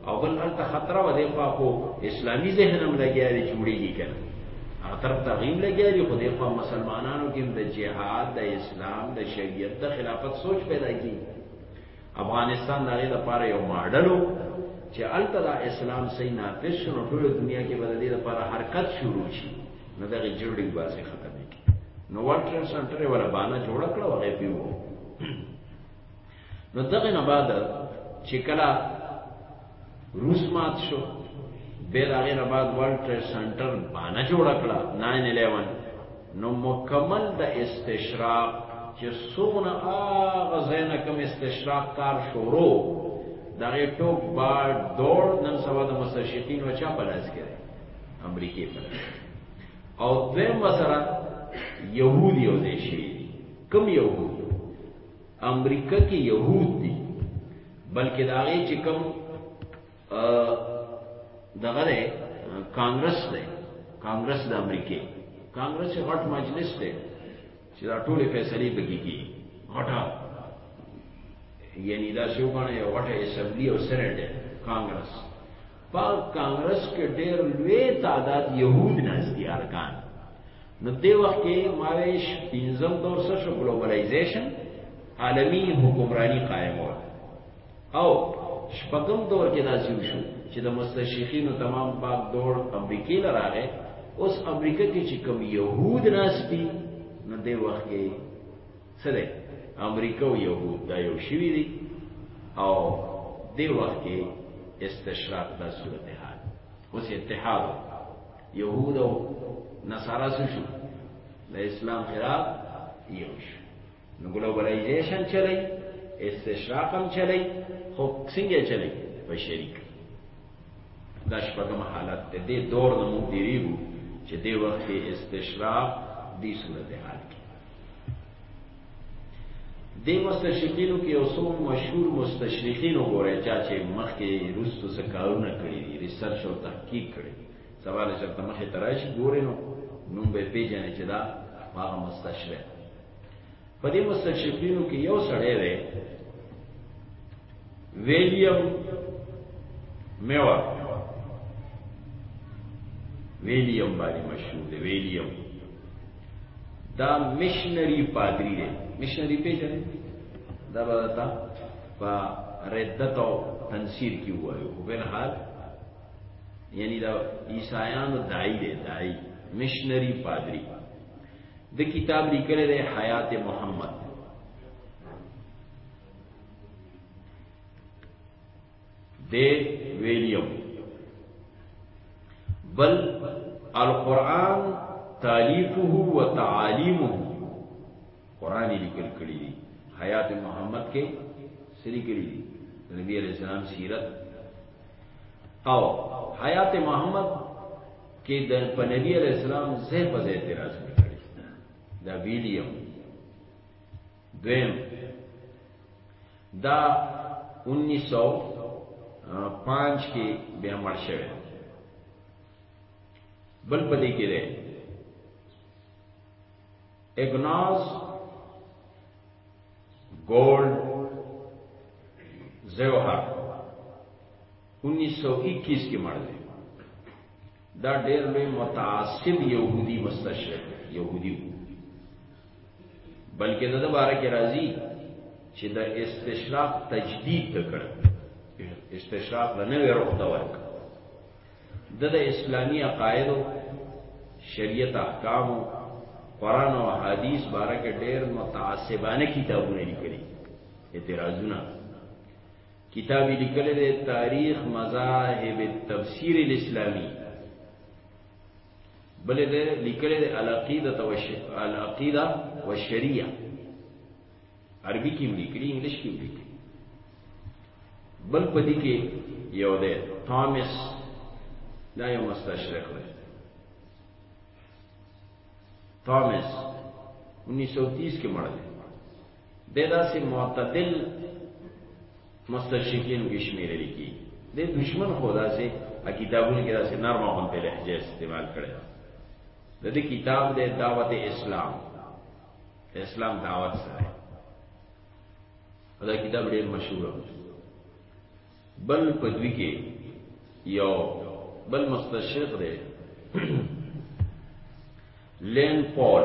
او بل هلته خطر و دی خوا خو اسلامي ذهن هم لګیا دی جوړېږي که نه هغه طرف ته هغه هم لګیا دي خو دی خوا مسلمانانو کې هم د جهاد د اسلام د شریعت د خلافت سوچ پیدا کړي افغانستان د هغې لپاره یو ماډل و چې هلته د اسلام صحیح نافذ شو نو ټوله دنیا کې به د دې لپاره حرکت شروع شي نو دغه جوړې باسي ختمې کړي نو ورلډ ټریډ سنټر یې ولا بانه جوړه کړه هغه یې پیوو نو دغه نه بعد چې کله روس مات شو به دا غیر بعد ورلد ټریډ سنټر باندې جوړ کړه 911 نو مکمل د استشراق چې سونه هغه زینا کوم استشراق کار شروع دغه ټوک بار دور نن سبا د مستشرقین و چا پلاس کړي امریکای پر او دویم وسره يهودي او دیشي کم يهود امریکا کې يهود دي بلکې دا غي چې کوم دغه ده کانګرس ده کانګرس د امریکې کانګرس یو غټ مجلس ده چې دا ټول فیصله به کیږي غټه یعنی دا شو باندې یو غټه اسمبلی او سېنات ده کانګرس په کانګرس کې ډېر لوی تعداد يهود ناشتي ارکان نو دې وخت کې ماویش پنځم دور سره شو ګلوبلایزیشن عالمی حکمرانی قائم و او شپږم دور کې داسې وشو چې د مستشرقینو تمام پاک دور امریکای لراغه اوس امریکا کې چې کوم يهود ناشتي نو دې وخت کې څه دی امریکه او یهود دا یو شوی دی او دی وخت کې استشراق دا صورتحال اوس اتحاد یهود او نصارا شو د اسلام خلاف یو شو نو ګلوبلایزیشن چلی استشراق هم چلی خو څنګه چلی په شریک دا شپږم حالت دی دې دور نه موږ تیریږو چې دې وخت کې استشراق دې صورتحال کې دې مستشرقینو کې یو څو مشهور مستشرقین وګورئ چا چې مخکې روستو څه کارونه کړي دي ریسرچ او تحقیق کړي سوال چرته مخې ته راشي ګورئ نو نوم به پیژنې چې دا هغه مستشرق په دې مستشرقینو کې یو سړی دی ویلیام میور ویلیام باندې مشهور دی ویلیام دا مشنری پادری دی مشنری پیژنې دا به تا په ردت او تنسیر کې وایو په بل حال یعنی دا عیسایانو دای دی دای مشنری پادری د کتاب لیکل دی حیات محمد د ویلیو بل القرآن تالیفه و تعالیمه قرآن لیکل کړی دی حیات محمد کې سری کړی دی نبی علیہ السلام سیرت او حیات محمد کې د په نبی علی السلام زه په ځای اعتراض کړی دا ویډیو دویم دا 1905 کې بیا مړ شوی بل پدې کې ده اګناس ګولډ زوهر 1921 کې مړ دی دا ډېر لوی متعصب يهودي مستشرق يهودي بلکې د باره کې راځي چې د استشراق تجدید وکړ استشراق د نوې روح د ورک د د اسلامي عقایدو شریعت احکام قران او حدیث باره کې ډېر متعصبانه کتابونه لیکلي اعتراضونه کتاب یې لیکلی دی تاریخ مذاهب التفسیر الاسلامي بل دی لیکلی دی العقیده العقیده والشریعه عربي کې لیکلی انګلیش کې لیکلی بل پدې کې یو دی تامس دا یو مستشرق دی تامس 1930 کې مړ دی د داسې معتدل مستشرقینو کې شمیرل کی د دشمن خو داسې کتابونو کې داسې نرمه غونډه لهجه استعمال کړي د دې کتاب د دعوت اسلام اسلام دعوت سره دا کتاب ډېر مشهور بل پدوی کې یو بل مستشرق دی لین پول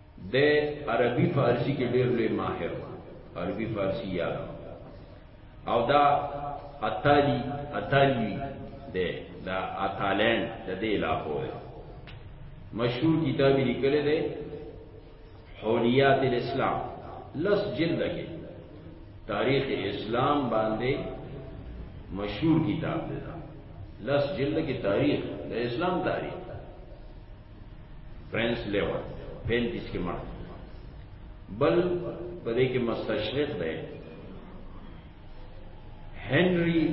دی عربی فارسی کې ډېر لوی ماهر و عربی فارسی یاد او دا اتالی اتالی دی دا اتالین د دې علاقو دی مشهور کتاب لیکل دی حولیات الاسلام لس جلد کې تاریخ اسلام باندې مشهور کتاب دی لس جلد کې تاریخ د اسلام تاریخ فرانس لیوا 35 کې مړ بل په دې کې مستشرق دی هنري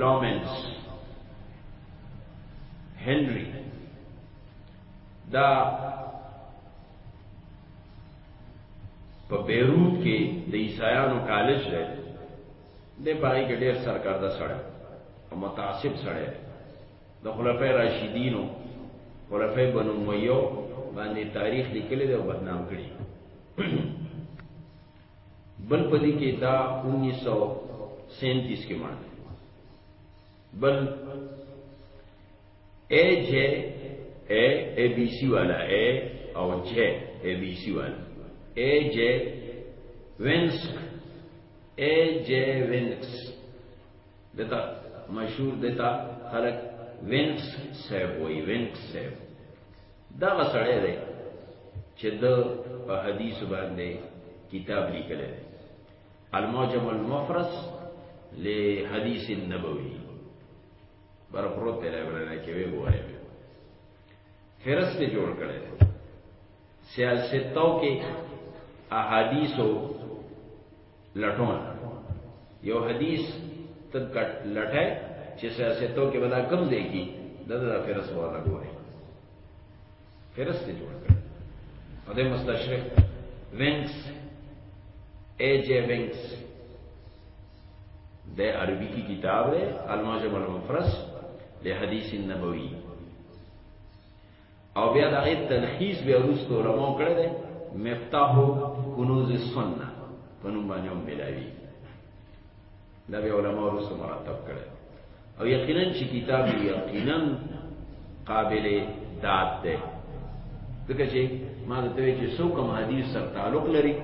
لومنز هنري دا په بیروت کې د عیسایانو کالج دی د پای کې ډېر سرکارده سره او متعصب سره د خلفای راشدینو خلفای بنو امیه باندې تاریخ لیکلی دی او بدنام کړی بل پدې کې دا 1937 کې مړ بل اے جے اے اے بی سی والا اے او جے اے بی سی والا اے جے وینسک اے جے وینکس دتا مشهور دتا خلق وینکس صاحب وای وینکس صاحب دا غسړی دی چې د په حدیث باندې کتاب لیکل دی المعجم المفرس لحدیث النبوی بر پروت دی لایبرری کې وی وای فرست جوړ کړی دی سیاستو کې احادیثو لټون یو حدیث ته کټ لټه چې سیاستو کې بلا کم دی کی دا د فرس ولا ګوري فرس ته جوړ کړ او د مستشرق وینکس اے جے وینکس د عربي کی کتاب دی المعجم المفرس لحدیث النبوی او بیا د غیر تلخیص بیا وروسته علماء کړی دی مفتاح کنوز السنه په نوم باندې هم ملاوي دا بیا علماء وروسته مرتب کړی او یقینا چې کتاب یقینا قابل داد دی ځکه چې ما د توې چې څو کوم حدیث سره تعلق لري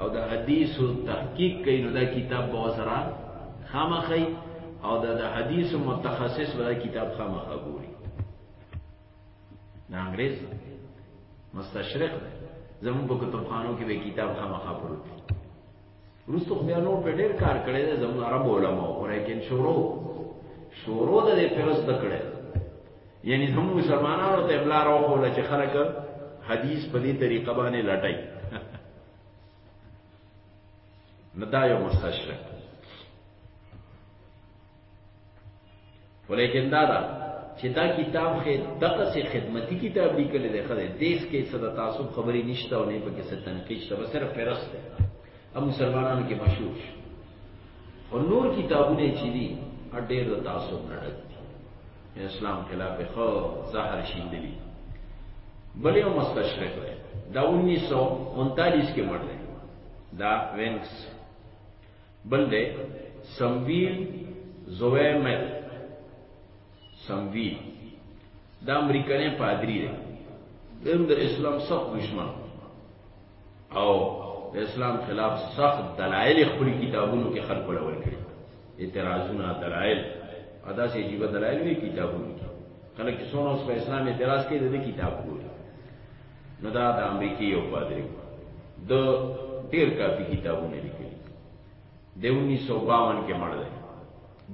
او د حدیثو تحقیق کوي نو دا کتاب به وسره خامخې او د حدیث متخصص به کتاب خامخې ګوري دا انګريز مستشرق زموږ په کتابخانو کې به کتاب خامخا پروت دی روستو خو نور په ډېر کار کړی دی زموږ عرب علما او لیکن شورو شورو د دې پرس د کړی یعنی هم مسلمانانو ته بلا راوړل چې خلک حدیث په دې طریقه باندې لټای ندا یو مستشرق ولیکن دا دا چې دا کتاب خې دغه سي خدمتي کتاب لیکل دی خدای دیس کې څه د تعصب خبرې نشته او نه پکې څه تنقید شته بس صرف فرس دی ا مسلمانانو کې مشهور شو او نور کتابونه چې دي ا ډېر د تعصب نه ډک دي اسلام خلاف خو زهر شیندلی بلې او مستشرق دی دا 1939 کې مړ دی دا وینکس بل دی سمویل زویمل سمویل دا امریکانه پادری دی دیم د اسلام سخت دشمن او د اسلام خلاف سخت دلایل خپل کتابونو کې خلق ولول کړی اعتراضونه دلایل ادا سي جیبه دلایل نه کتابونو کې خلک څونه اوس په اسلام اعتراض کوي د کتاب ګوري نو دا د امریکې یو پادری د ډیر کافي کتابونه لیکلي د 1952 کې مړ دی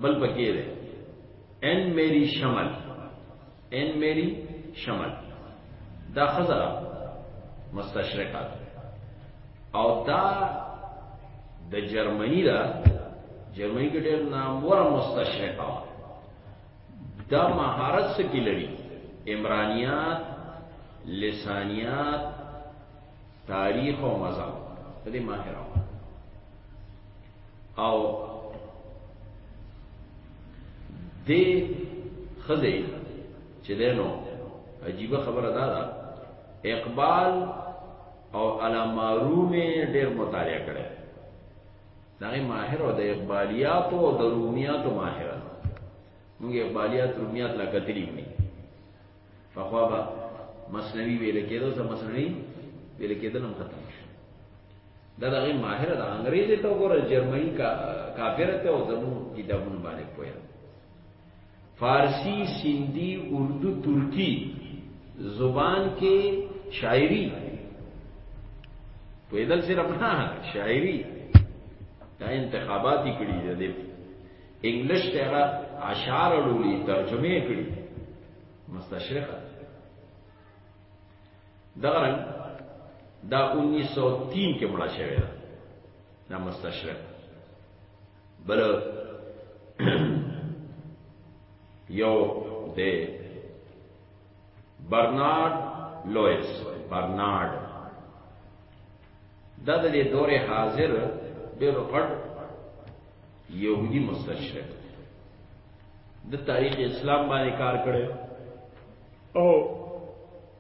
بل پکې دی ان میری شمل ان میری شمل دا خزا مستشرقات او دا د جرمنی دا جرمنی کې ډېر نامور مستشرقه دا مهارت څه کې لري عمرانیات لسانیات تاریخ او مذهب د دې ماهر او د خزه چې دینو عجیب خبره ده دا اقبال او علامه رومه ډېر مطالعه کړي دغه ماهر او د اقبالیات او د رومیات ماهر موږ اقبالیات رومیات لا کتلی نه فخوا با مسنوی ویل کېدو سم مسنوی ویل کېدل هم ختم شو دا دغه ماهر د انګريزي ته وګوره جرمني کا کافر ته او زمو کتابونه باندې پوهه فارسی سندی اردو ترکی زبان کې شاعری پیدل صرف نه شاعری دا انتخاباتی کړي دي انګلیش ته هغه اشعار وړولي ترجمه کړي مستشرق دغه رنګ دا 1903 کې مړه شوی دا مستشرق بل یو د برنارد لوئس برنارد دا د دې دور حاضر ډېر غټ يهودي مستشرق د تاریخ اسلام باندې کار کړی او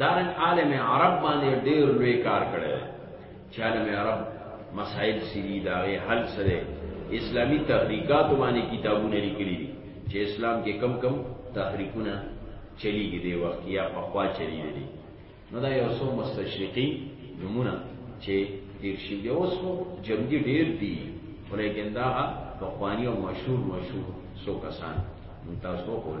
دارن عالم عرب باندې ډیر لوی کار کړی چې عالم عرب مسائل سری داغه حل سره اسلامی تحریکات باندې کتابونه لیکلي دي چې اسلام کې کم کم تحریکونه چلیږي دی وخت یا په خوا چلیږي دي نو دا یو څو مستشرقي نمونه چې تیر شي دی اوس خو جنگي ډیر دي ولیکن دا په خواني او مشهور مشهور سو کسان ممتاز وکول